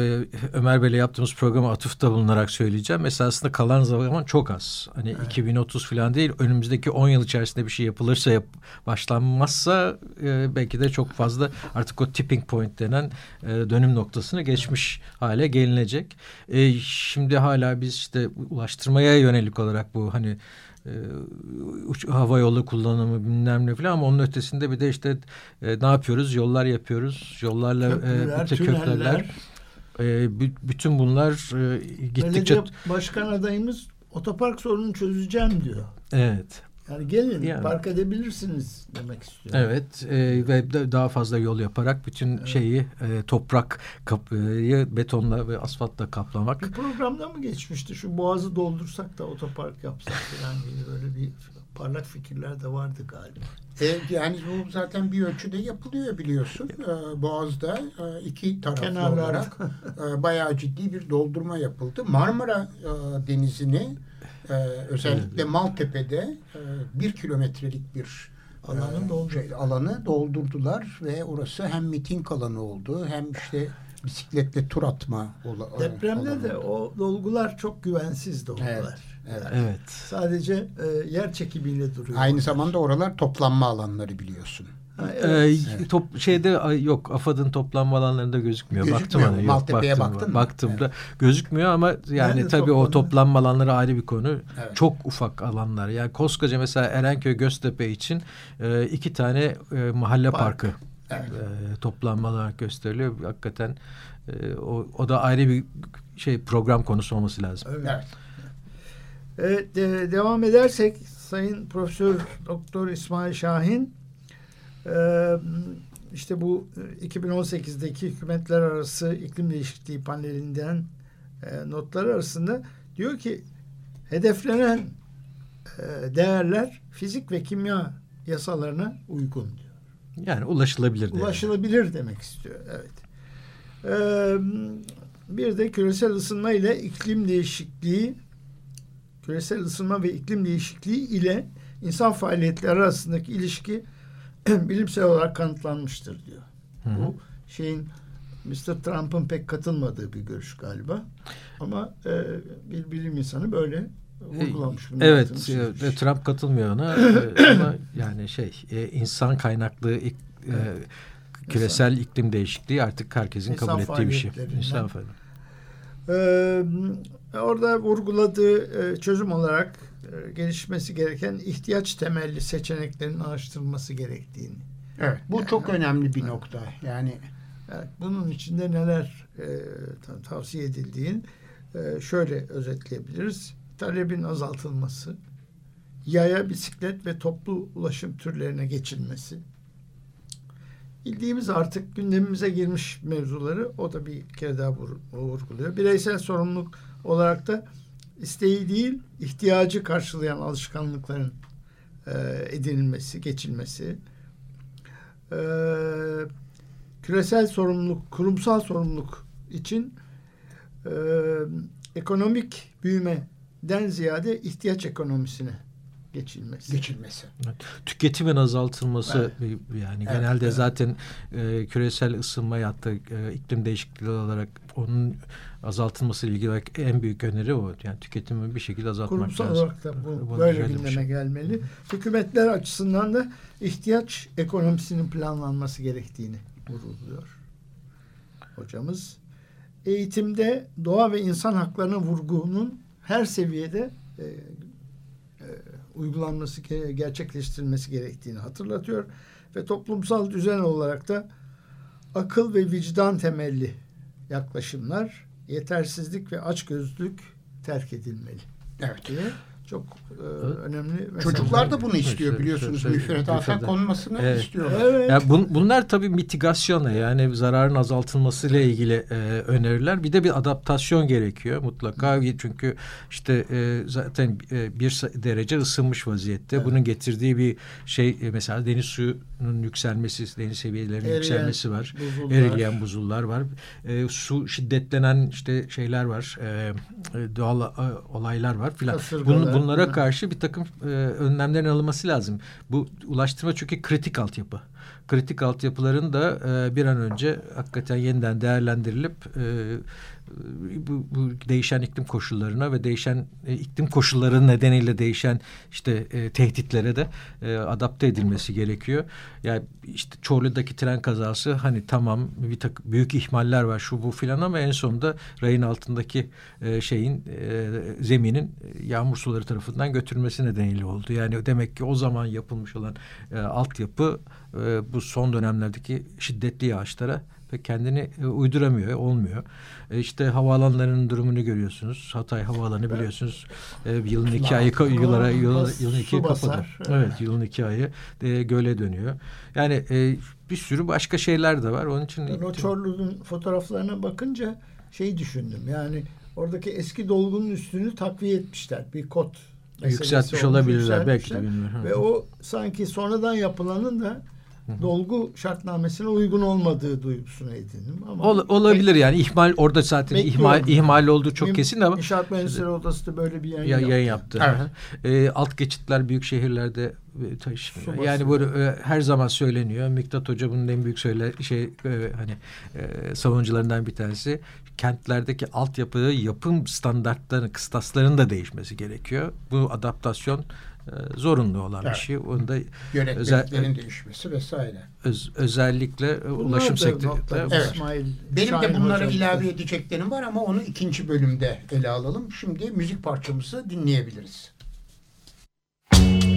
Speaker 2: Ömer Bey'le yaptığımız programa atıfta bulunarak söyleyeceğim. Esasında kalan zaman çok az. Hani 2030 falan değil önümüzdeki 10 yıl içerisinde bir şey yapılırsa yap, başlanmazsa e, belki de çok fazla artık o tipping point denen e, dönüm noktasını geçmiş hale gelinecek. E, şimdi hala biz işte ulaştırmaya yönelik olarak bu hani e, uç, hava yolu kullanımı bilmem ne falan ama onun ötesinde bir de işte e, ne yapıyoruz? Yollar yapıyoruz. Yollarla
Speaker 4: Köprüler,
Speaker 2: e, köprüler. E, bü- bütün bunlar e, gittikçe
Speaker 4: Belediye başkan adayımız otopark sorununu çözeceğim diyor.
Speaker 2: evet.
Speaker 4: Yani gelin
Speaker 2: Yani.
Speaker 4: park edebilirsiniz demek istiyor.
Speaker 2: Evet e, ve de- daha fazla yol yaparak bütün şeyi e, toprak kapıyı betonla ve asfaltla kaplamak.
Speaker 4: Bir programda mı geçmişti? Şu boğazı doldursak da otopark yapsak falan gibi böyle bir parlak fikirler de vardı galiba.
Speaker 1: E, yani bu zaten bir ölçüde yapılıyor biliyorsun. E, Boğaz'da e, iki taraflı
Speaker 4: Kenarlarda.
Speaker 1: olarak e, bayağı ciddi bir doldurma yapıldı. Marmara e, Denizi'ni e, özellikle Maltepe'de e, bir kilometrelik bir
Speaker 4: Alanı
Speaker 1: e,
Speaker 4: doldurdu.
Speaker 1: şey, alanı doldurdular ve orası hem miting alanı oldu hem işte bisikletle tur atma ola,
Speaker 4: Depremde
Speaker 1: alanı
Speaker 4: de
Speaker 1: oldu.
Speaker 4: o dolgular çok güvensiz dolgular.
Speaker 1: Evet, evet.
Speaker 2: Evet.
Speaker 4: Sadece e, yer çekimiyle duruyor.
Speaker 1: Aynı zamanda oralar toplanma alanları biliyorsun.
Speaker 2: Ee,
Speaker 4: evet.
Speaker 2: top şeyde yok AFAD'ın toplanma alanlarında gözükmüyor.
Speaker 1: Gözükmüyor
Speaker 2: baktım
Speaker 1: mu?
Speaker 2: ona. Yok,
Speaker 1: Maltepe'ye
Speaker 2: baktım,
Speaker 1: baktın mı?
Speaker 2: Baktığımda gözükmüyor ama yani
Speaker 4: Nerede
Speaker 2: tabii o
Speaker 4: toplanıyor?
Speaker 2: toplanma alanları ayrı bir konu.
Speaker 1: Evet.
Speaker 2: Çok ufak alanlar. Yani koskoca mesela Erenköy Göztepe için e, iki tane e, mahalle
Speaker 4: Park.
Speaker 2: parkı
Speaker 1: Evet.
Speaker 2: e, toplanma olarak gösteriliyor. Hakikaten e, o, o da ayrı bir şey program konusu olması lazım.
Speaker 4: Evet.
Speaker 1: Evet.
Speaker 4: Evet, de- devam edersek Sayın Profesör Doktor İsmail Şahin e, işte bu e, 2018'deki hükümetler arası iklim değişikliği panelinden e, notlar arasında diyor ki hedeflenen e, değerler fizik ve kimya yasalarına uygun diyor.
Speaker 2: Yani ulaşılabilir. de yani.
Speaker 4: Ulaşılabilir demek istiyor. Evet. Ee, bir de küresel ısınma ile iklim değişikliği küresel ısınma ve iklim değişikliği ile insan faaliyetleri arasındaki ilişki bilimsel olarak kanıtlanmıştır diyor.
Speaker 2: Hı hı.
Speaker 4: Bu şeyin Mr. Trump'ın pek katılmadığı bir görüş galiba. Ama e, bir bilim insanı böyle vurgulamış. bunun
Speaker 2: Evet, e. Trump katılmıyor ona E, ama yani şey e, insan kaynaklı ik- e, küresel iklim değişikliği artık herkesin
Speaker 4: İnsan
Speaker 2: kabul ettiği bir şey. İnsan faali-
Speaker 4: Ee, orada vurguladığı e, çözüm olarak gelişmesi gereken ihtiyaç temelli seçeneklerin araştırılması gerektiğini.
Speaker 1: Evet, bu yani, çok önemli bir nokta. Yani
Speaker 4: evet, bunun içinde neler e, tavsiye edildiğini e, şöyle özetleyebiliriz. Talebin azaltılması, yaya, bisiklet ve toplu ulaşım türlerine geçilmesi. Bildiğimiz artık gündemimize girmiş mevzuları o da bir kere daha vurguluyor. Bireysel sorumluluk olarak da isteği değil, ihtiyacı karşılayan alışkanlıkların e, edinilmesi, geçilmesi. E, küresel sorumluluk, kurumsal sorumluluk için e, ekonomik büyümeden ziyade ihtiyaç ekonomisine geçilmesi.
Speaker 1: Geçilmesi.
Speaker 2: Evet. Tüketimin azaltılması evet. yani evet, genelde evet. zaten e, küresel ısınma ya da e, iklim değişikliği olarak onun azaltılması ile ilgili en büyük öneri o. Yani tüketimi bir şekilde azaltmak
Speaker 4: Kurumsal
Speaker 2: lazım.
Speaker 4: olarak da bu bu böyle gündeme şey. gelmeli. Hükümetler açısından da ihtiyaç ekonomisinin planlanması gerektiğini vurguluyor hocamız. Eğitimde doğa ve insan haklarına vurgunun her seviyede e, e, uygulanması, gerçekleştirilmesi gerektiğini hatırlatıyor ve toplumsal düzen olarak da akıl ve vicdan temelli yaklaşımlar, yetersizlik ve açgözlülük terk edilmeli.
Speaker 1: Evet.
Speaker 4: Diye çok e, önemli.
Speaker 1: Çocuklar da bunu istiyor biliyorsunuz. Müfredaten konmasını evet. istiyorlar.
Speaker 2: Evet. Yani bun, bunlar tabii mitigasyona yani zararın azaltılması ile ilgili e, öneriler. Bir de bir adaptasyon gerekiyor mutlaka. Çünkü işte e, zaten e, bir derece ısınmış vaziyette. Evet. Bunun getirdiği bir şey e, mesela deniz suyunun yükselmesi, deniz seviyelerinin Eriyen yükselmesi var. Buzullar. Eriyen buzullar var. E, su şiddetlenen işte şeyler var. E, e doğal e, olaylar var filan. Bunun, bunlara karşı bir takım e, önlemlerin alınması lazım. Bu ulaştırma çünkü kritik altyapı. Kritik altyapıların da e, bir an önce hakikaten yeniden değerlendirilip e, bu, bu değişen iklim koşullarına ve değişen e, iklim koşulları nedeniyle değişen işte e, tehditlere de e, adapte edilmesi gerekiyor. Yani işte Çorlu'daki tren kazası hani tamam bir tak büyük ihmaller var şu bu filan ama en sonunda rayın altındaki e, şeyin e, zeminin yağmur suları tarafından götürülmesi nedeniyle oldu. Yani demek ki o zaman yapılmış olan e, altyapı e, bu son dönemlerdeki şiddetli yağışlara ve kendini e, uyduramıyor, olmuyor. E, işte havaalanlarının durumunu görüyorsunuz. Hatay Havaalanı biliyorsunuz. E, yılın iki ayı yıllara yıl, yılın iki kapadı. Evet, yılın iki ayı e, göle dönüyor. Yani e, bir sürü başka şeyler de var. Onun için
Speaker 4: ben o Çorlu'nun fotoğraflarına bakınca şey düşündüm. Yani oradaki eski dolgunun üstünü takviye etmişler. Bir kot
Speaker 2: yükseltmiş olabilirler belki de bilmiyorum.
Speaker 4: Ve o sanki sonradan yapılanın da dolgu şartnamesine uygun olmadığı duygusuna edindim. Ama
Speaker 2: Ol, olabilir yani ihmal orada zaten ihmal ihmal olduğu çok kesin ama
Speaker 4: İnşaat Mühendisleri Odası da böyle bir
Speaker 2: yayın, ya, yayın yaptı. yaptı. Evet. E, alt geçitler büyük şehirlerde e, taşınıyor. Yani bu e, her zaman söyleniyor. Miktat Hoca bunun en büyük söyle şey e, hani e, savunucularından bir tanesi. Kentlerdeki altyapı yapım standartlarının kıstaslarının da değişmesi gerekiyor. Bu adaptasyon zorunlu olan evet. bir şey. Onda
Speaker 1: yönetmeliklerin değişmesi vesaire.
Speaker 2: Öz, özellikle Bunlar ulaşım sektöründe.
Speaker 1: Evet. Benim de bunlara ilave edeceklerim var ama onu ikinci bölümde ele alalım. Şimdi müzik parçamızı dinleyebiliriz. One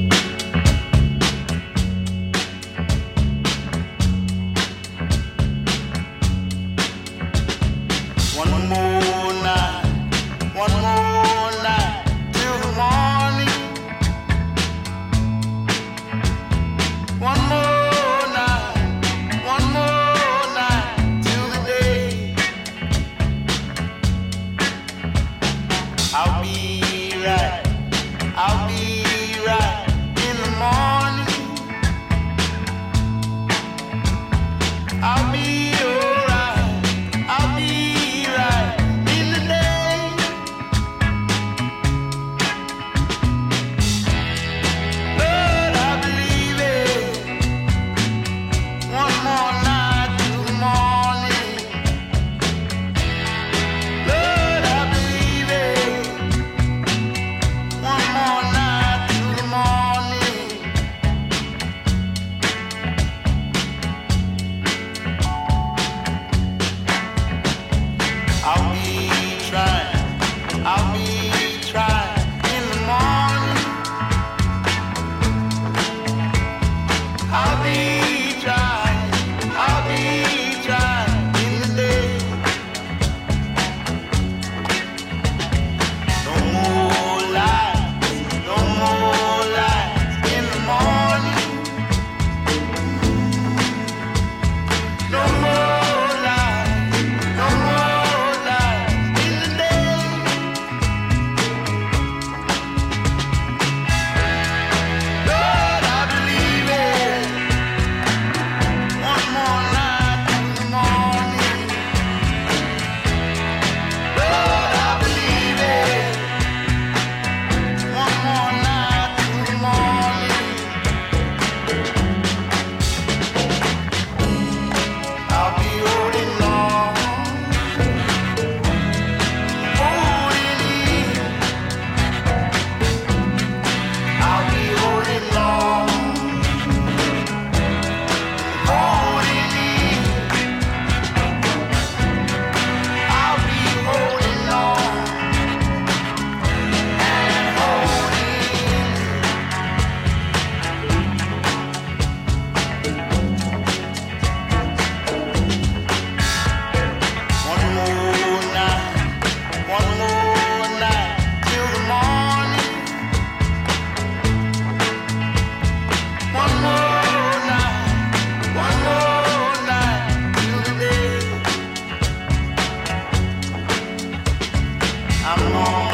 Speaker 1: I'm on.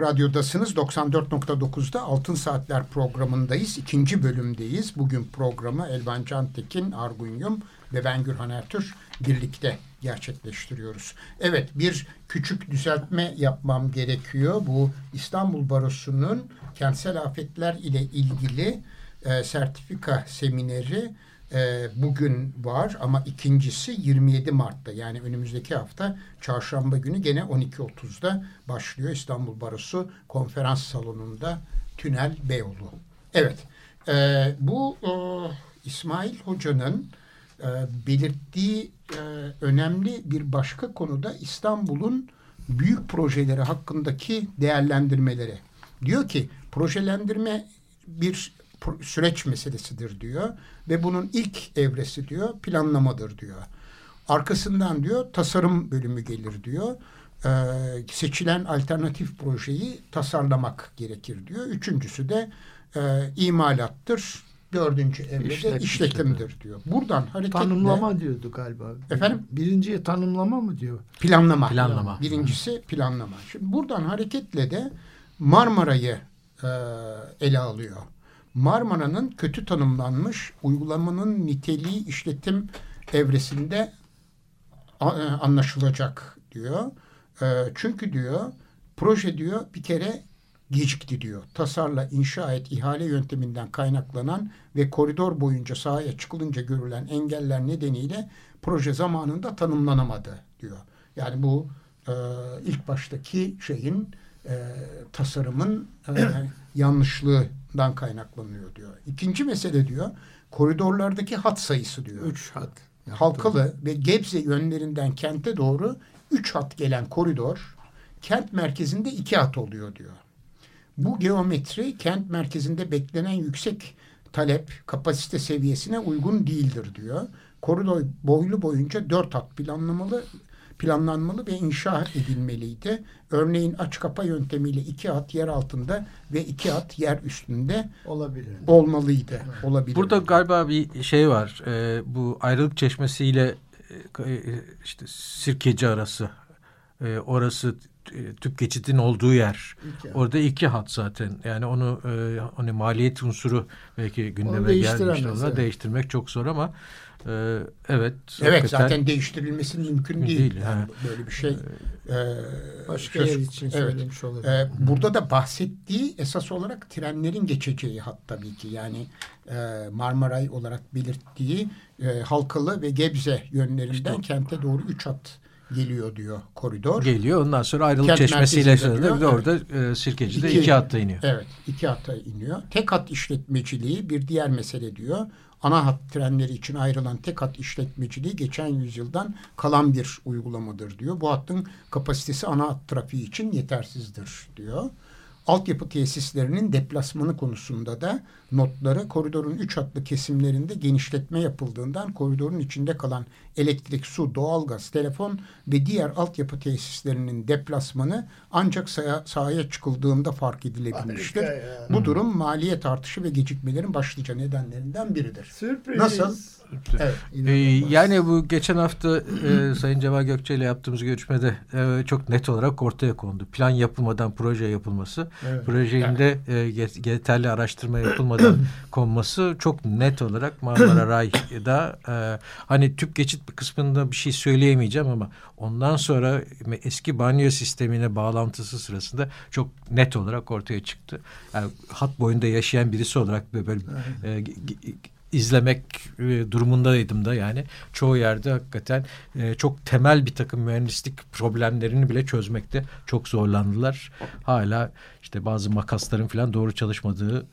Speaker 1: Radyo'dasınız. 94.9'da Altın Saatler programındayız. İkinci bölümdeyiz. Bugün programı Elvan Cantekin, Argun Yum ve ben Gürhan Ertür birlikte gerçekleştiriyoruz. Evet bir küçük düzeltme yapmam gerekiyor. Bu İstanbul Barosu'nun kentsel afetler ile ilgili e, sertifika semineri e, bugün var ama ikincisi 27 Mart'ta yani önümüzdeki hafta çarşamba günü gene 12.30'da başlıyor İstanbul Barosu konferans salonunda Tünel Beyoğlu. Evet e, bu e, İsmail Hoca'nın e, belirttiği e, önemli bir başka konuda İstanbul'un büyük projeleri hakkındaki değerlendirmeleri. Diyor ki projelendirme bir süreç meselesidir diyor ve bunun ilk evresi diyor planlamadır diyor. Arkasından diyor tasarım bölümü gelir diyor. Ee, seçilen alternatif projeyi tasarlamak gerekir diyor. Üçüncüsü de e, imalattır. Dördüncü evrede İşlet, işletimdir işletim. diyor. Buradan hareketle...
Speaker 4: Tanımlama diyordu galiba.
Speaker 1: Efendim?
Speaker 4: Birinciye tanımlama mı diyor?
Speaker 1: Planlama.
Speaker 2: Planlama.
Speaker 1: Birincisi planlama. Şimdi buradan hareketle de Marmara'yı e, ele alıyor. Marmara'nın kötü tanımlanmış uygulamanın niteliği işletim evresinde e, anlaşılacak diyor. E, çünkü diyor proje diyor bir kere gecikti diyor. Tasarla inşa et ihale yönteminden kaynaklanan ve koridor boyunca sahaya çıkılınca görülen engeller nedeniyle proje zamanında tanımlanamadı diyor. Yani bu e, ilk baştaki şeyin e, tasarımın e, yanlışlığından kaynaklanıyor diyor. İkinci mesele diyor koridorlardaki hat sayısı diyor.
Speaker 4: Üç hat.
Speaker 1: Yaptım. Halkalı ve Gebze yönlerinden kente doğru üç hat gelen koridor kent merkezinde iki hat oluyor diyor. Bu geometri kent merkezinde beklenen yüksek talep kapasite seviyesine uygun değildir diyor. Koridor boylu boyunca dört hat planlamalı planlanmalı ve inşa edilmeliydi. Örneğin aç kapa yöntemiyle iki at yer altında ve iki at yer üstünde
Speaker 4: olabilir.
Speaker 1: Olmalıydı. Olabilir.
Speaker 2: Burada galiba bir şey var. Ee, bu ayrılık çeşmesiyle e, e, işte Sirkeci arası. E, orası e, tüp geçitin olduğu yer. İki Orada iki hat zaten. Yani onu e, hani maliyet unsuru belki gündeme gelmişti. Ona değiştirmek çok zor ama ee, evet.
Speaker 1: Evet zaten değiştirilmesi mümkün değil. değil yani böyle bir şey.
Speaker 4: Ee, Başka söz, yer için evet, söylemiş olabilir.
Speaker 1: E, burada da bahsettiği esas olarak trenlerin geçeceği hat tabii ki. Yani e, Marmaray olarak belirttiği e, Halkalı ve Gebze yönlerinden işte, kente doğru üç hat geliyor diyor koridor.
Speaker 2: Geliyor ondan sonra ayrılık Kent çeşmesiyle de orada evet. e, Sirkeci'de iki, iki hatta iniyor.
Speaker 1: Evet iki hatta iniyor. Tek hat işletmeciliği bir diğer mesele diyor ana hat trenleri için ayrılan tek hat işletmeciliği geçen yüzyıldan kalan bir uygulamadır diyor. Bu hattın kapasitesi ana hat trafiği için yetersizdir diyor altyapı tesislerinin deplasmanı konusunda da notları koridorun üç hatlı kesimlerinde genişletme yapıldığından koridorun içinde kalan elektrik, su, doğalgaz, telefon ve diğer altyapı tesislerinin deplasmanı ancak sahaya, sahaya çıkıldığında fark edilebilmiştir. Bu durum maliyet artışı ve gecikmelerin başlıca nedenlerinden biridir.
Speaker 4: Sürpriz.
Speaker 1: Nasıl?
Speaker 2: Evet, ee, yani bu geçen hafta e, Sayın Cemal Gökçe ile yaptığımız görüşmede e, çok net olarak ortaya kondu. Plan yapılmadan proje yapılması, evet. projeyinde evet. e, yeterli araştırma yapılmadan konması çok net olarak Marmara Ray'da e, hani tüp geçit kısmında bir şey söyleyemeyeceğim ama ondan sonra eski banyo sistemine bağlantısı sırasında çok net olarak ortaya çıktı. Yani hat boyunda yaşayan birisi olarak böyle e, izlemek e, durumundaydım da yani çoğu yerde hakikaten e, çok temel bir takım mühendislik problemlerini bile çözmekte çok zorlandılar. Hala işte bazı makasların falan doğru çalışmadığı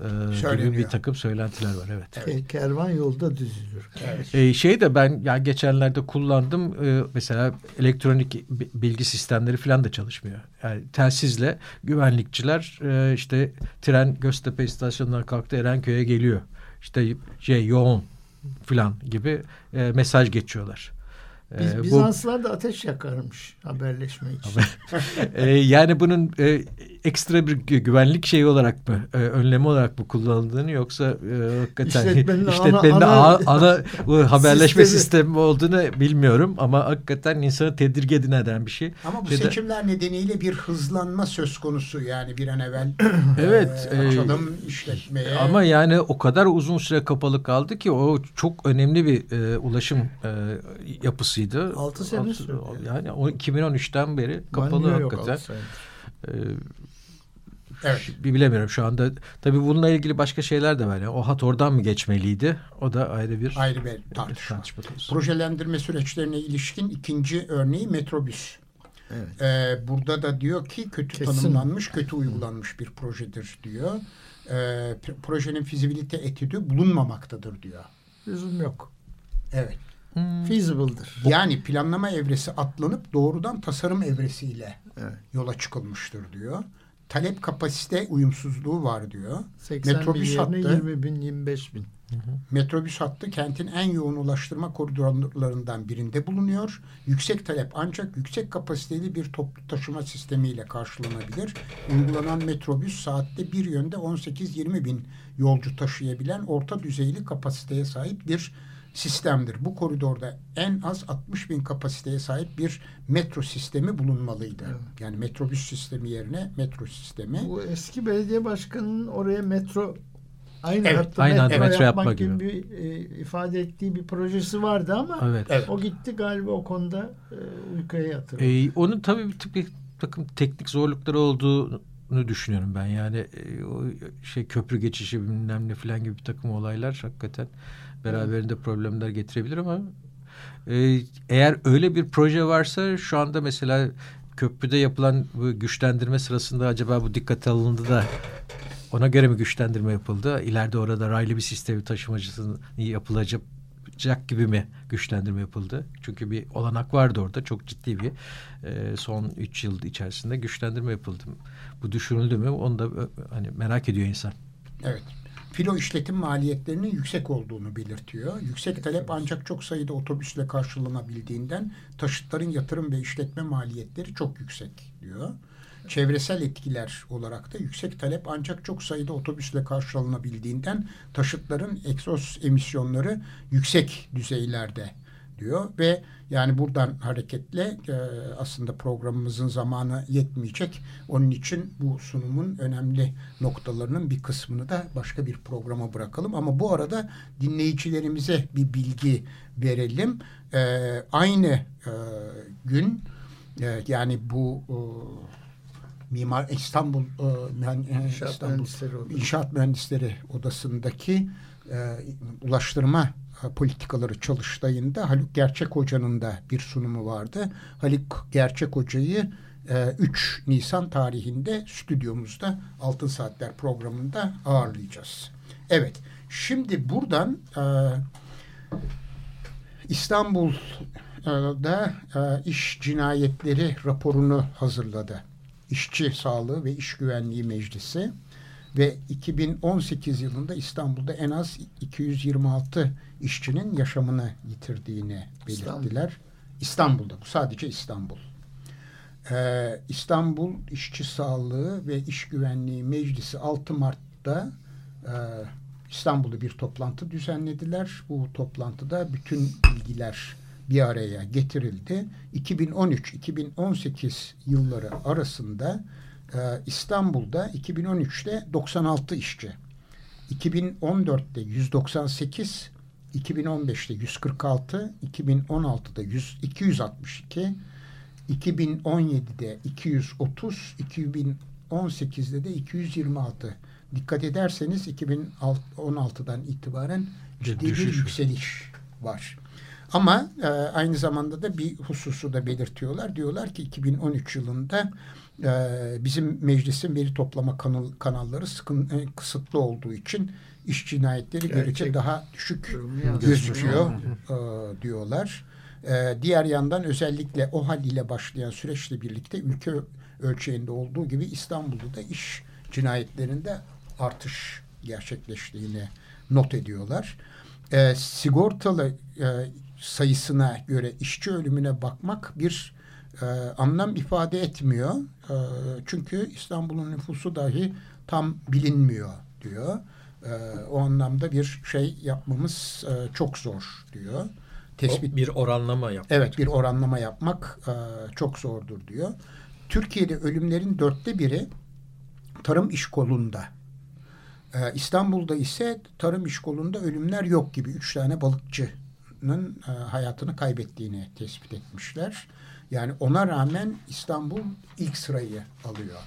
Speaker 2: e, gibi bir takım söylentiler var. Evet.
Speaker 4: evet. Kervan yolda düzülür.
Speaker 2: Evet. E, şey de ben ya geçenlerde kullandım e, mesela elektronik bilgi sistemleri falan da çalışmıyor. Yani telsizle güvenlikçiler e, işte tren Göztepe istasyonundan kalktı Erenköy'e geliyor işte şey yoğun filan gibi e, mesaj geçiyorlar.
Speaker 4: Biz, ee, Bizanslılar bu, da ateş yakarmış haberleşme için.
Speaker 2: e, yani bunun e, ekstra bir güvenlik şeyi olarak mı, e, önlemi olarak mı kullanıldığını yoksa e, hakikaten
Speaker 4: İşletmenin
Speaker 2: işletmenin
Speaker 4: ana-
Speaker 2: ana,
Speaker 4: ana-
Speaker 2: haberleşme
Speaker 4: Sistemi.
Speaker 2: sistemi olduğunu bilmiyorum ama hakikaten insanı tedirgin eden bir şey.
Speaker 1: Ama bu
Speaker 2: da-
Speaker 1: seçimler nedeniyle bir hızlanma söz konusu yani bir an evvel
Speaker 2: Evet,
Speaker 1: e,
Speaker 2: e,
Speaker 1: açalım işletmeye.
Speaker 2: Ama yani o kadar uzun süre kapalı kaldı ki o çok önemli bir e, ulaşım e, yapısıydı.
Speaker 4: Altı sene
Speaker 2: Altı- Yani o 2013'ten beri kapalı
Speaker 4: Banyo yok
Speaker 2: hakikaten.
Speaker 4: altı senedir.
Speaker 1: Evet.
Speaker 2: bir bilemiyorum şu anda. Tabii bununla ilgili başka şeyler de var. Yani o hat oradan mı geçmeliydi? O da ayrı bir
Speaker 1: ayrı bir tartışma.
Speaker 2: tartışma.
Speaker 1: Projelendirme süreçlerine ilişkin ikinci örneği metrobüs.
Speaker 4: Evet.
Speaker 1: Ee, burada da diyor ki kötü
Speaker 4: Kesin.
Speaker 1: tanımlanmış, kötü uygulanmış bir projedir diyor. Ee, projenin fizibilite etüdü bulunmamaktadır diyor.
Speaker 4: Lüzum yok.
Speaker 1: Evet.
Speaker 2: Hmm.
Speaker 4: Feasible'dır.
Speaker 1: Yani planlama evresi atlanıp doğrudan tasarım evresiyle
Speaker 4: Evet.
Speaker 1: yola çıkılmıştır diyor. Talep kapasite uyumsuzluğu var diyor.
Speaker 4: 80
Speaker 1: Metrobüs
Speaker 4: bin
Speaker 1: hattı.
Speaker 4: 20 bin 25 bin.
Speaker 1: Metrobüs hattı kentin en yoğun ulaştırma koridorlarından birinde bulunuyor. Yüksek talep ancak yüksek kapasiteli bir toplu taşıma sistemiyle karşılanabilir. Uygulanan metrobüs saatte bir yönde 18-20 bin yolcu taşıyabilen orta düzeyli kapasiteye sahip bir sistemdir. Bu koridorda en az 60 bin kapasiteye sahip bir metro sistemi bulunmalıydı. Yani metrobüs sistemi yerine metro sistemi.
Speaker 4: Bu eski belediye başkanının oraya metro aynı
Speaker 1: Evet,
Speaker 4: hatta
Speaker 2: aynı
Speaker 4: metro,
Speaker 2: hatta metro
Speaker 4: yapmak,
Speaker 2: yapma
Speaker 4: gibi,
Speaker 2: gibi.
Speaker 4: bir e, ifade ettiği bir projesi vardı ama
Speaker 2: Evet.
Speaker 1: Evet.
Speaker 4: o gitti galiba o konuda e, uykuya yatırıldı.
Speaker 2: Ee, onun tabii bir, bir takım teknik zorlukları olduğunu düşünüyorum ben. Yani e, o şey köprü geçişi bilmem ne falan gibi bir takım olaylar hakikaten beraberinde problemler getirebilir ama e, eğer öyle bir proje varsa şu anda mesela köprüde yapılan bu güçlendirme sırasında acaba bu dikkate alındı da ona göre mi güçlendirme yapıldı? İleride orada raylı bir sistemi taşımacısının yapılacak gibi mi güçlendirme yapıldı? Çünkü bir olanak vardı orada. Çok ciddi bir e, son 3 yıl içerisinde güçlendirme yapıldı. Bu düşünüldü mü? Onu da e, hani merak ediyor insan.
Speaker 1: Evet. Filo işletim maliyetlerinin yüksek olduğunu belirtiyor. Yüksek talep ancak çok sayıda otobüsle karşılanabildiğinden taşıtların yatırım ve işletme maliyetleri çok yüksek diyor. Çevresel etkiler olarak da yüksek talep ancak çok sayıda otobüsle karşılanabildiğinden taşıtların egzoz emisyonları yüksek düzeylerde diyor ve yani buradan hareketle e, aslında programımızın zamanı yetmeyecek. Onun için bu sunumun önemli noktalarının bir kısmını da başka bir programa bırakalım. Ama bu arada dinleyicilerimize bir bilgi verelim. E, aynı e, gün e, yani bu e, Mimar İstanbul e,
Speaker 4: İnşaat
Speaker 1: İstanbul
Speaker 4: Mühendisleri Odası.
Speaker 1: İnşaat Mühendisleri Odası'ndaki e, ulaştırma politikaları çalıştayında Haluk Gerçek Hoca'nın da bir sunumu vardı. Haluk Gerçek Hoca'yı e, 3 Nisan tarihinde stüdyomuzda Altın Saatler programında ağırlayacağız. Evet, şimdi buradan e, İstanbul'da e, iş cinayetleri raporunu hazırladı. İşçi Sağlığı ve İş Güvenliği Meclisi ve 2018 yılında İstanbul'da en az 226 işçinin yaşamını yitirdiğini belirttiler. İstanbul'da bu sadece İstanbul. Ee, İstanbul İşçi Sağlığı ve İş Güvenliği Meclisi 6 Mart'ta e, İstanbul'da bir toplantı düzenlediler. Bu toplantıda bütün bilgiler bir araya getirildi. 2013-2018 yılları arasında e, İstanbul'da 2013'te 96 işçi, 2014'te 198, 2015'te 146, 2016'da 100, 262, 2017'de 230, 2018'de de 226. Dikkat ederseniz 2016'dan itibaren ciddi bir
Speaker 2: düşüş var.
Speaker 1: yükseliş var. Ama e, aynı zamanda da bir hususu da belirtiyorlar. Diyorlar ki 2013 yılında bizim meclisin veri toplama kanal, kanalları sıkın, e, kısıtlı olduğu için iş cinayetleri görece daha düşük gözüküyor e, diyorlar. E, diğer yandan özellikle o hal ile başlayan süreçle birlikte ülke ölçeğinde olduğu gibi İstanbul'da da iş cinayetlerinde artış gerçekleştiğini not ediyorlar. E, sigortalı e, sayısına göre işçi ölümüne bakmak bir e, anlam ifade etmiyor. E, çünkü İstanbul'un nüfusu dahi tam bilinmiyor diyor. E, o anlamda bir şey yapmamız e, çok zor diyor.
Speaker 2: Tespit bir oranlama yapmak.
Speaker 1: Evet bir oranlama yapmak e, çok zordur diyor. Türkiye'de ölümlerin dörtte biri tarım iş kolunda. E, İstanbul'da ise tarım iş kolunda ölümler yok gibi. Üç tane balıkçının e, hayatını kaybettiğini tespit etmişler. Yani ona rağmen İstanbul ilk sırayı alıyor.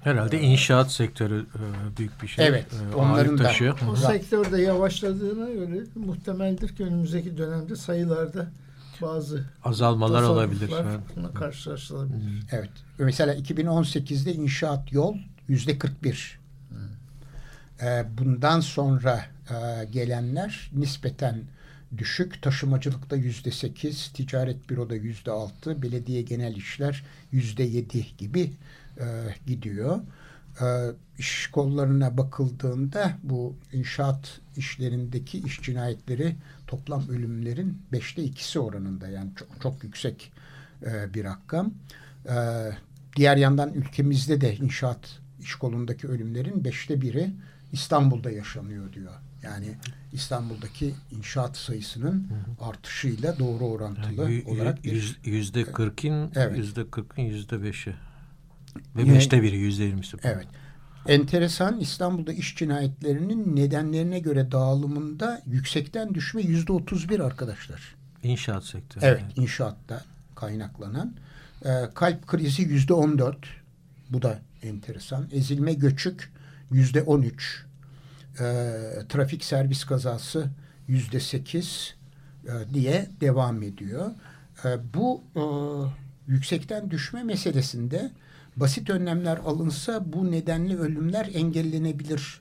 Speaker 2: Herhalde inşaat sektörü e, büyük bir şey.
Speaker 1: Evet,
Speaker 2: E,
Speaker 1: onların da-
Speaker 2: taşıyor.
Speaker 4: O sektörde yavaşladığına göre muhtemeldir ki önümüzdeki dönemde sayılarda bazı
Speaker 2: Azalmalar olabilir.
Speaker 4: karşılaşılabilir.
Speaker 1: Evet. Mesela 2018'de inşaat yol yüzde 41. Ee, bundan sonra e, gelenler nispeten düşük. Taşımacılıkta yüzde 8, ticaret büroda yüzde 6, belediye genel işler yüzde 7 gibi e, gidiyor. E, iş kollarına bakıldığında bu inşaat işlerindeki iş cinayetleri toplam ölümlerin beşte ikisi oranında yani çok, çok yüksek e, bir rakam. E, diğer yandan ülkemizde de inşaat iş kolundaki ölümlerin beşte biri İstanbul'da yaşanıyor diyor. Yani İstanbul'daki inşaat sayısının artışıyla doğru orantılı
Speaker 2: Yani
Speaker 1: olarak
Speaker 2: yüzde kırkın,
Speaker 1: Evet.
Speaker 2: yüzde kırkın yüzde beşi. Ve beşte biri, yüzde yirmisi.
Speaker 1: Evet. Enteresan İstanbul'da iş cinayetlerinin nedenlerine göre dağılımında yüksekten düşme yüzde otuz bir arkadaşlar.
Speaker 2: İnşaat sektörü.
Speaker 1: Evet inşaatta kaynaklanan. Ee, kalp krizi yüzde on dört. Bu da enteresan. Ezilme göçük yüzde on üç. Ee, trafik servis kazası yüzde sekiz e, diye devam ediyor. Ee, bu e, yüksekten düşme meselesinde basit önlemler alınsa bu nedenli ölümler engellenebilir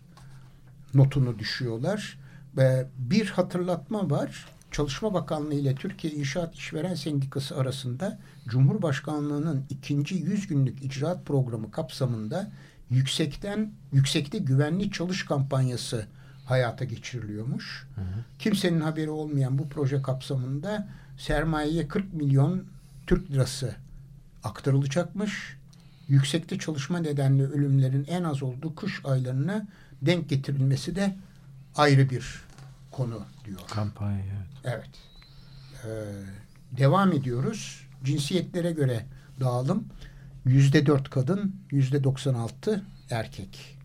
Speaker 1: notunu düşüyorlar. Ve bir hatırlatma var. Çalışma Bakanlığı ile Türkiye İnşaat İşveren Sendikası arasında Cumhurbaşkanlığının ikinci 100 günlük icraat programı kapsamında yüksekten yüksekte güvenli çalış kampanyası hayata geçiriliyormuş. Kimsenin haberi olmayan bu proje kapsamında sermayeye 40 milyon Türk lirası aktarılacakmış. Yüksekte çalışma nedenli ölümlerin en az olduğu kış aylarına denk getirilmesi de ayrı bir konu diyor.
Speaker 2: Kampanya. evet.
Speaker 1: Evet. Ee, devam ediyoruz. Cinsiyetlere göre dağılım. Yüzde dört kadın, yüzde doksan altı erkek.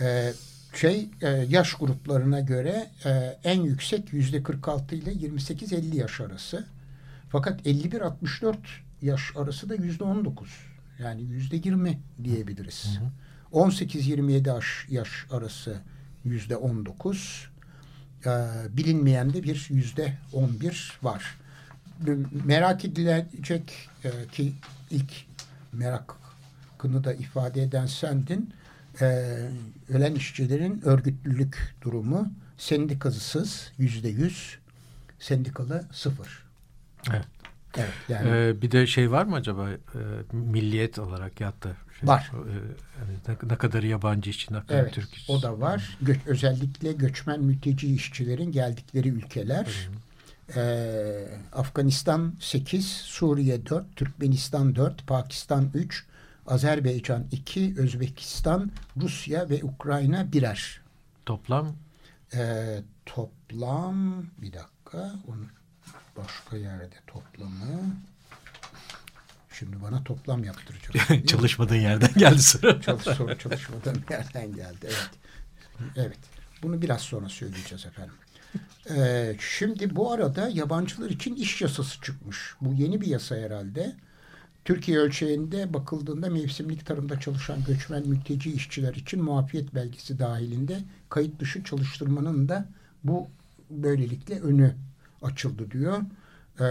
Speaker 1: Ee, şey e, yaş gruplarına göre e, en yüksek yüzde 46 ile 28-50 yaş arası. Fakat 51-64 yaş arası da yüzde 19. Yani yüzde 20 diyebiliriz. 18-27 yaş, yaş arası yüzde 19 e, bilinmeyen de bir yüzde on bir var. Merak edilecek e, ki ilk merakını da ifade eden sendin. E, ölen işçilerin örgütlülük durumu sendikasız yüzde yüz, sendikalı sıfır.
Speaker 2: Evet.
Speaker 1: Evet yani
Speaker 2: Ee, bir de şey var mı acaba e, milliyet olarak ya da şey,
Speaker 1: Var.
Speaker 2: e, yani ne, ne kadar yabancı işçi, ne kadar
Speaker 1: evet
Speaker 2: Türk işçi.
Speaker 1: o da var. Gö- özellikle göçmen mülteci işçilerin geldikleri ülkeler. Ee, Afganistan 8, Suriye 4, Türkmenistan 4, Pakistan 3, Azerbaycan 2, Özbekistan, Rusya ve Ukrayna birer.
Speaker 2: Toplam
Speaker 1: Ee, toplam bir dakika onu başka yerde toplamı şimdi bana toplam yaptıracak.
Speaker 2: çalışmadığın yerden geldi sıra.
Speaker 1: Çalış, soru çalışmadığım yerden geldi. Evet. Evet. Bunu biraz sonra söyleyeceğiz efendim. Ee, şimdi bu arada yabancılar için iş yasası çıkmış. Bu yeni bir yasa herhalde. Türkiye ölçeğinde bakıldığında mevsimlik tarımda çalışan göçmen mülteci işçiler için muafiyet belgesi dahilinde kayıt dışı çalıştırmanın da bu böylelikle önü açıldı diyor. Ee,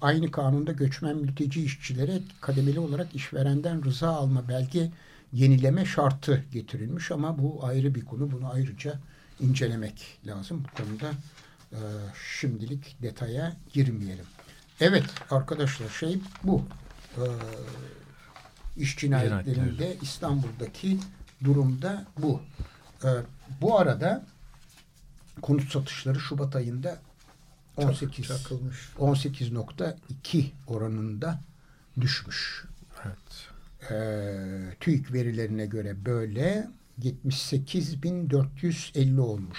Speaker 1: aynı kanunda göçmen mülteci işçilere kademeli olarak işverenden rıza alma belge yenileme şartı getirilmiş ama bu ayrı bir konu. Bunu ayrıca incelemek lazım. Bu konuda e, şimdilik detaya girmeyelim. Evet arkadaşlar şey bu. Ee, iş cinayetlerinde İstanbul'daki durumda bu. Ee, bu arada konut satışları Şubat ayında 18
Speaker 4: Çakılmış.
Speaker 1: 18.2 oranında düşmüş.
Speaker 2: Evet.
Speaker 1: Ee, TÜİK verilerine göre böyle 78.450 olmuş.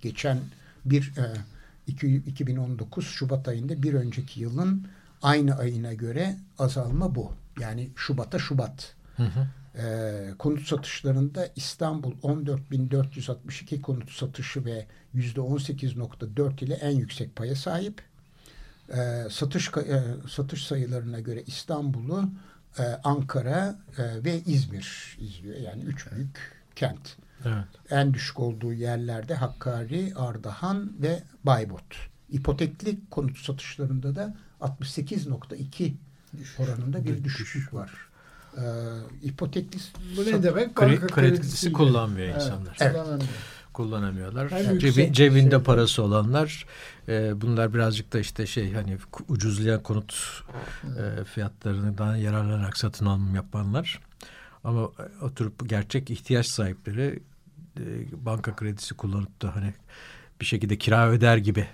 Speaker 1: Geçen bir e, iki- 2019 Şubat ayında bir önceki yılın aynı ayına göre azalma bu. Yani Şubat'a Şubat. Ee, konut satışlarında İstanbul 14.462 konut satışı ve %18.4 ile en yüksek paya sahip. Ee, satış e, satış sayılarına göre İstanbul'u e, Ankara e, ve İzmir izliyor. Yani üç büyük kent.
Speaker 2: Evet.
Speaker 1: En düşük olduğu yerlerde Hakkari, Ardahan ve Bayburt. İpotekli konut satışlarında da 68.2 oranında bir düşüşlük var. Ee, ipotekli
Speaker 4: Bu ne demek? Banka
Speaker 2: kredisi kullanmıyor
Speaker 4: Evet,
Speaker 2: insanlar.
Speaker 1: Evet.
Speaker 4: kullanamıyor.
Speaker 2: kullanamıyorlar.
Speaker 4: Hem
Speaker 2: Cebi- cebinde
Speaker 4: şey-
Speaker 2: parası olanlar e, bunlar birazcık da işte şey hani ucuzlayan konut e, fiyatlarından yararlanarak satın alım yapanlar. Ama e, oturup gerçek ihtiyaç sahipleri e, banka kredisi kullanıp da hani bir şekilde kira öder gibi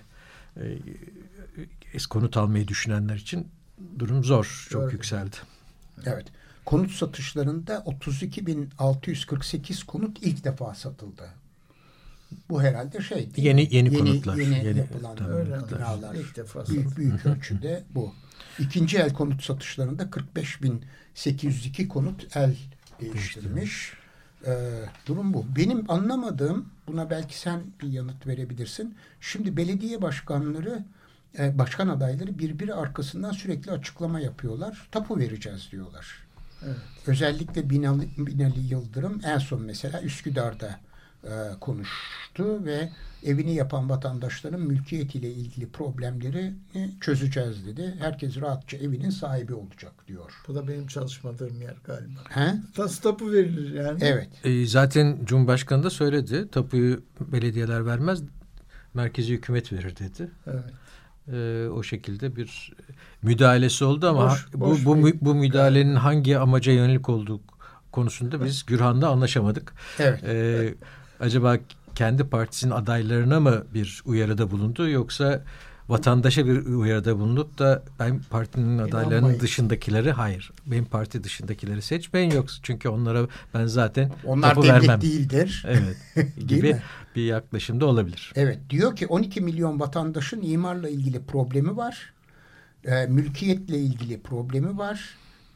Speaker 2: e, e, konut almayı düşünenler için durum zor. Çok
Speaker 4: Doğru.
Speaker 2: yükseldi.
Speaker 1: Evet. Konut satışlarında 32.648 konut ilk defa satıldı. Bu herhalde şey
Speaker 2: Yeni-
Speaker 1: mi?
Speaker 2: yeni konutlar.
Speaker 1: Yeni,
Speaker 2: Yeni-
Speaker 1: yapılan binalar.
Speaker 4: İlk defa
Speaker 1: Büyük, büyük ölçüde bu. İkinci el konut satışlarında 45.802 konut el değiştirmiş. Ee, durum bu. Benim anlamadığım, buna belki sen bir yanıt verebilirsin. Şimdi belediye başkanları, e, başkan adayları birbiri arkasından sürekli açıklama yapıyorlar. Tapu vereceğiz diyorlar.
Speaker 4: Evet.
Speaker 1: Özellikle Binali, Binali Yıldırım en son mesela Üsküdar'da konuştu ve evini yapan vatandaşların mülkiyetiyle ilgili problemlerini çözeceğiz dedi. Herkes rahatça evinin sahibi olacak diyor.
Speaker 4: Bu da benim çalışmadığım yer galiba.
Speaker 1: He?
Speaker 4: Tas tapu verilir yani.
Speaker 1: Evet.
Speaker 2: E, zaten Cumhurbaşkanı da söyledi. Tapuyu belediyeler vermez, merkezi hükümet verir dedi.
Speaker 4: Evet.
Speaker 2: E, o şekilde bir müdahalesi oldu ama
Speaker 4: Boş-
Speaker 2: bu
Speaker 4: boş
Speaker 2: bu,
Speaker 4: bir-
Speaker 2: mü- bu müdahalenin hangi amaca yönelik olduğu konusunda biz Gürhan'la anlaşamadık.
Speaker 1: Evet.
Speaker 2: E, acaba kendi partisinin adaylarına mı bir uyarıda bulundu yoksa vatandaşa bir uyarıda bulunup da ben partinin adaylarının
Speaker 4: İnanmayın.
Speaker 2: dışındakileri hayır. Benim parti dışındakileri seçmeyin yoksa çünkü onlara ben zaten
Speaker 1: Onlar devlet
Speaker 2: vermem.
Speaker 1: değildir.
Speaker 2: Evet
Speaker 1: Değil
Speaker 2: gibi
Speaker 1: mi?
Speaker 2: bir yaklaşımda olabilir.
Speaker 1: Evet. Diyor ki 12 milyon vatandaşın imarla ilgili problemi var. E, mülkiyetle ilgili problemi var.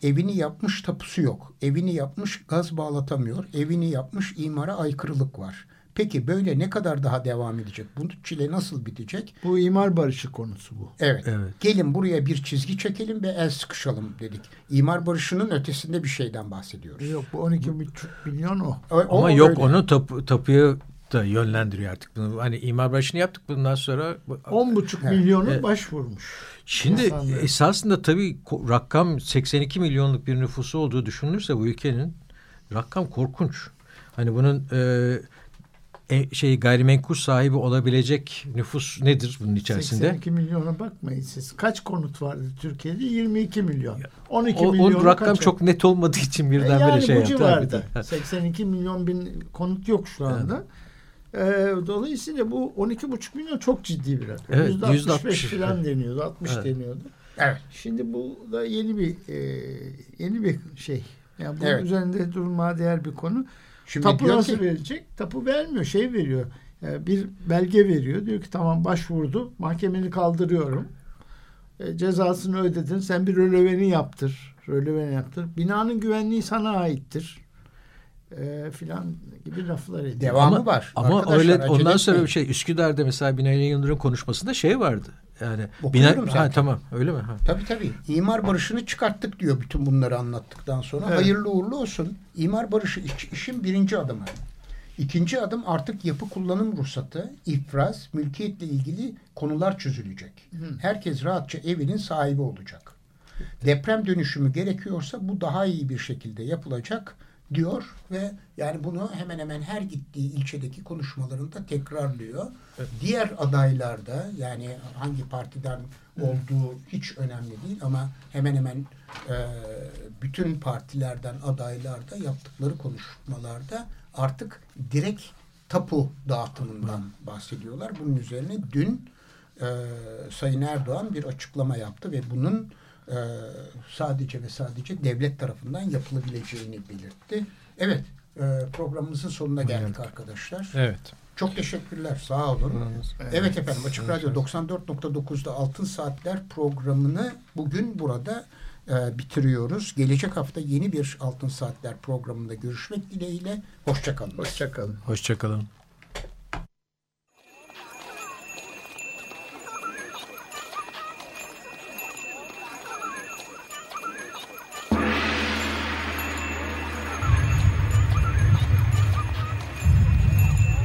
Speaker 1: Evini yapmış tapusu yok. Evini yapmış gaz bağlatamıyor. Evini yapmış imara aykırılık var. Peki böyle ne kadar daha devam edecek? Bu çile nasıl bitecek?
Speaker 4: Bu imar barışı konusu bu.
Speaker 1: Evet.
Speaker 2: Evet.
Speaker 1: Gelin buraya bir çizgi çekelim ve el sıkışalım dedik. İmar barışının ötesinde bir şeyden bahsediyoruz.
Speaker 4: Yok bu 12,5 milyon o.
Speaker 1: O- o
Speaker 2: Ama yok
Speaker 1: öyle.
Speaker 2: onu tapu, tapuyu da yönlendiriyor artık. Bunu, hani imar başını yaptık bundan sonra. bu-
Speaker 4: 10,5
Speaker 1: Evet.
Speaker 4: milyonu
Speaker 2: Evet.
Speaker 4: başvurmuş.
Speaker 2: Şimdi esasında tabii rakam 82 milyonluk bir nüfusu olduğu düşünülürse bu ülkenin rakam korkunç. Hani bunun e, e, şey gayrimenkul sahibi olabilecek nüfus nedir bunun içerisinde?
Speaker 4: 82 milyona bakmayın siz. Kaç konut vardı Türkiye'de? 22 milyon. 12
Speaker 2: O,
Speaker 4: milyon.
Speaker 2: o rakam çok net olmadığı için birdenbire
Speaker 4: yani
Speaker 2: şey
Speaker 4: bu
Speaker 2: yaptı.
Speaker 4: civarda.
Speaker 2: Tabii.
Speaker 4: 82 milyon bin konut yok şu anda. Ee, dolayısıyla bu 12,5 milyon çok ciddi bir rakam.
Speaker 2: Evet,
Speaker 4: %65
Speaker 2: %60.
Speaker 4: falan deniyordu. 60
Speaker 2: Evet.
Speaker 4: deniyordu.
Speaker 1: Evet.
Speaker 4: Şimdi bu da yeni bir e, yeni bir şey. Yani bunun
Speaker 1: Evet.
Speaker 4: üzerinde durulmaya değer bir konu.
Speaker 1: Şimdi
Speaker 4: Tapu
Speaker 1: diyor
Speaker 4: nasıl
Speaker 1: ki
Speaker 4: verecek? Tapu vermiyor. Şey veriyor. E, bir belge veriyor. Diyor ki tamam başvurdu. Mahkemeni kaldırıyorum. E, cezasını ödedin. Sen bir röleveni yaptır. Röleveni yaptır. Binanın güvenliği sana aittir. E, filan gibi laflar ediyor.
Speaker 1: devamı
Speaker 2: Ama-
Speaker 1: var.
Speaker 2: Ama
Speaker 1: Arkadaşlar,
Speaker 2: öyle ondan sonra bir şey Üsküdar'da mesela Binali Yıldırım konuşmasında şey vardı. Yani
Speaker 1: Okuyorum
Speaker 2: Binali- ha, tamam öyle mi? Ha.
Speaker 1: Tabii tabii. İmar barışını çıkarttık diyor bütün bunları anlattıktan sonra.
Speaker 4: Evet.
Speaker 1: Hayırlı uğurlu olsun. İmar barışı iş- işin birinci adımı. İkinci adım artık yapı kullanım ruhsatı, ifraz, mülkiyetle ilgili konular çözülecek. Herkes rahatça evinin sahibi olacak. Deprem dönüşümü gerekiyorsa bu daha iyi bir şekilde yapılacak diyor ve yani bunu hemen hemen her gittiği ilçedeki konuşmalarında tekrarlıyor. Diğer adaylarda yani hangi partiden olduğu hiç önemli değil ama hemen hemen e, bütün partilerden adaylarda yaptıkları konuşmalarda artık direkt tapu dağıtımından bahsediyorlar. Bunun üzerine dün e, Sayın Erdoğan bir açıklama yaptı ve bunun e, sadece ve sadece devlet tarafından yapılabileceğini belirtti. Evet e, programımızın sonuna geldik arkadaşlar.
Speaker 2: Evet.
Speaker 1: Çok teşekkürler. Sağ olun. Evet efendim Açık Radyo 94.9'da Altın Saatler programını bugün burada e, bitiriyoruz. Gelecek hafta yeni bir Altın Saatler programında görüşmek dileğiyle. Hoşçakalın.
Speaker 4: Hoşçakalın.
Speaker 2: Hoşçakalın.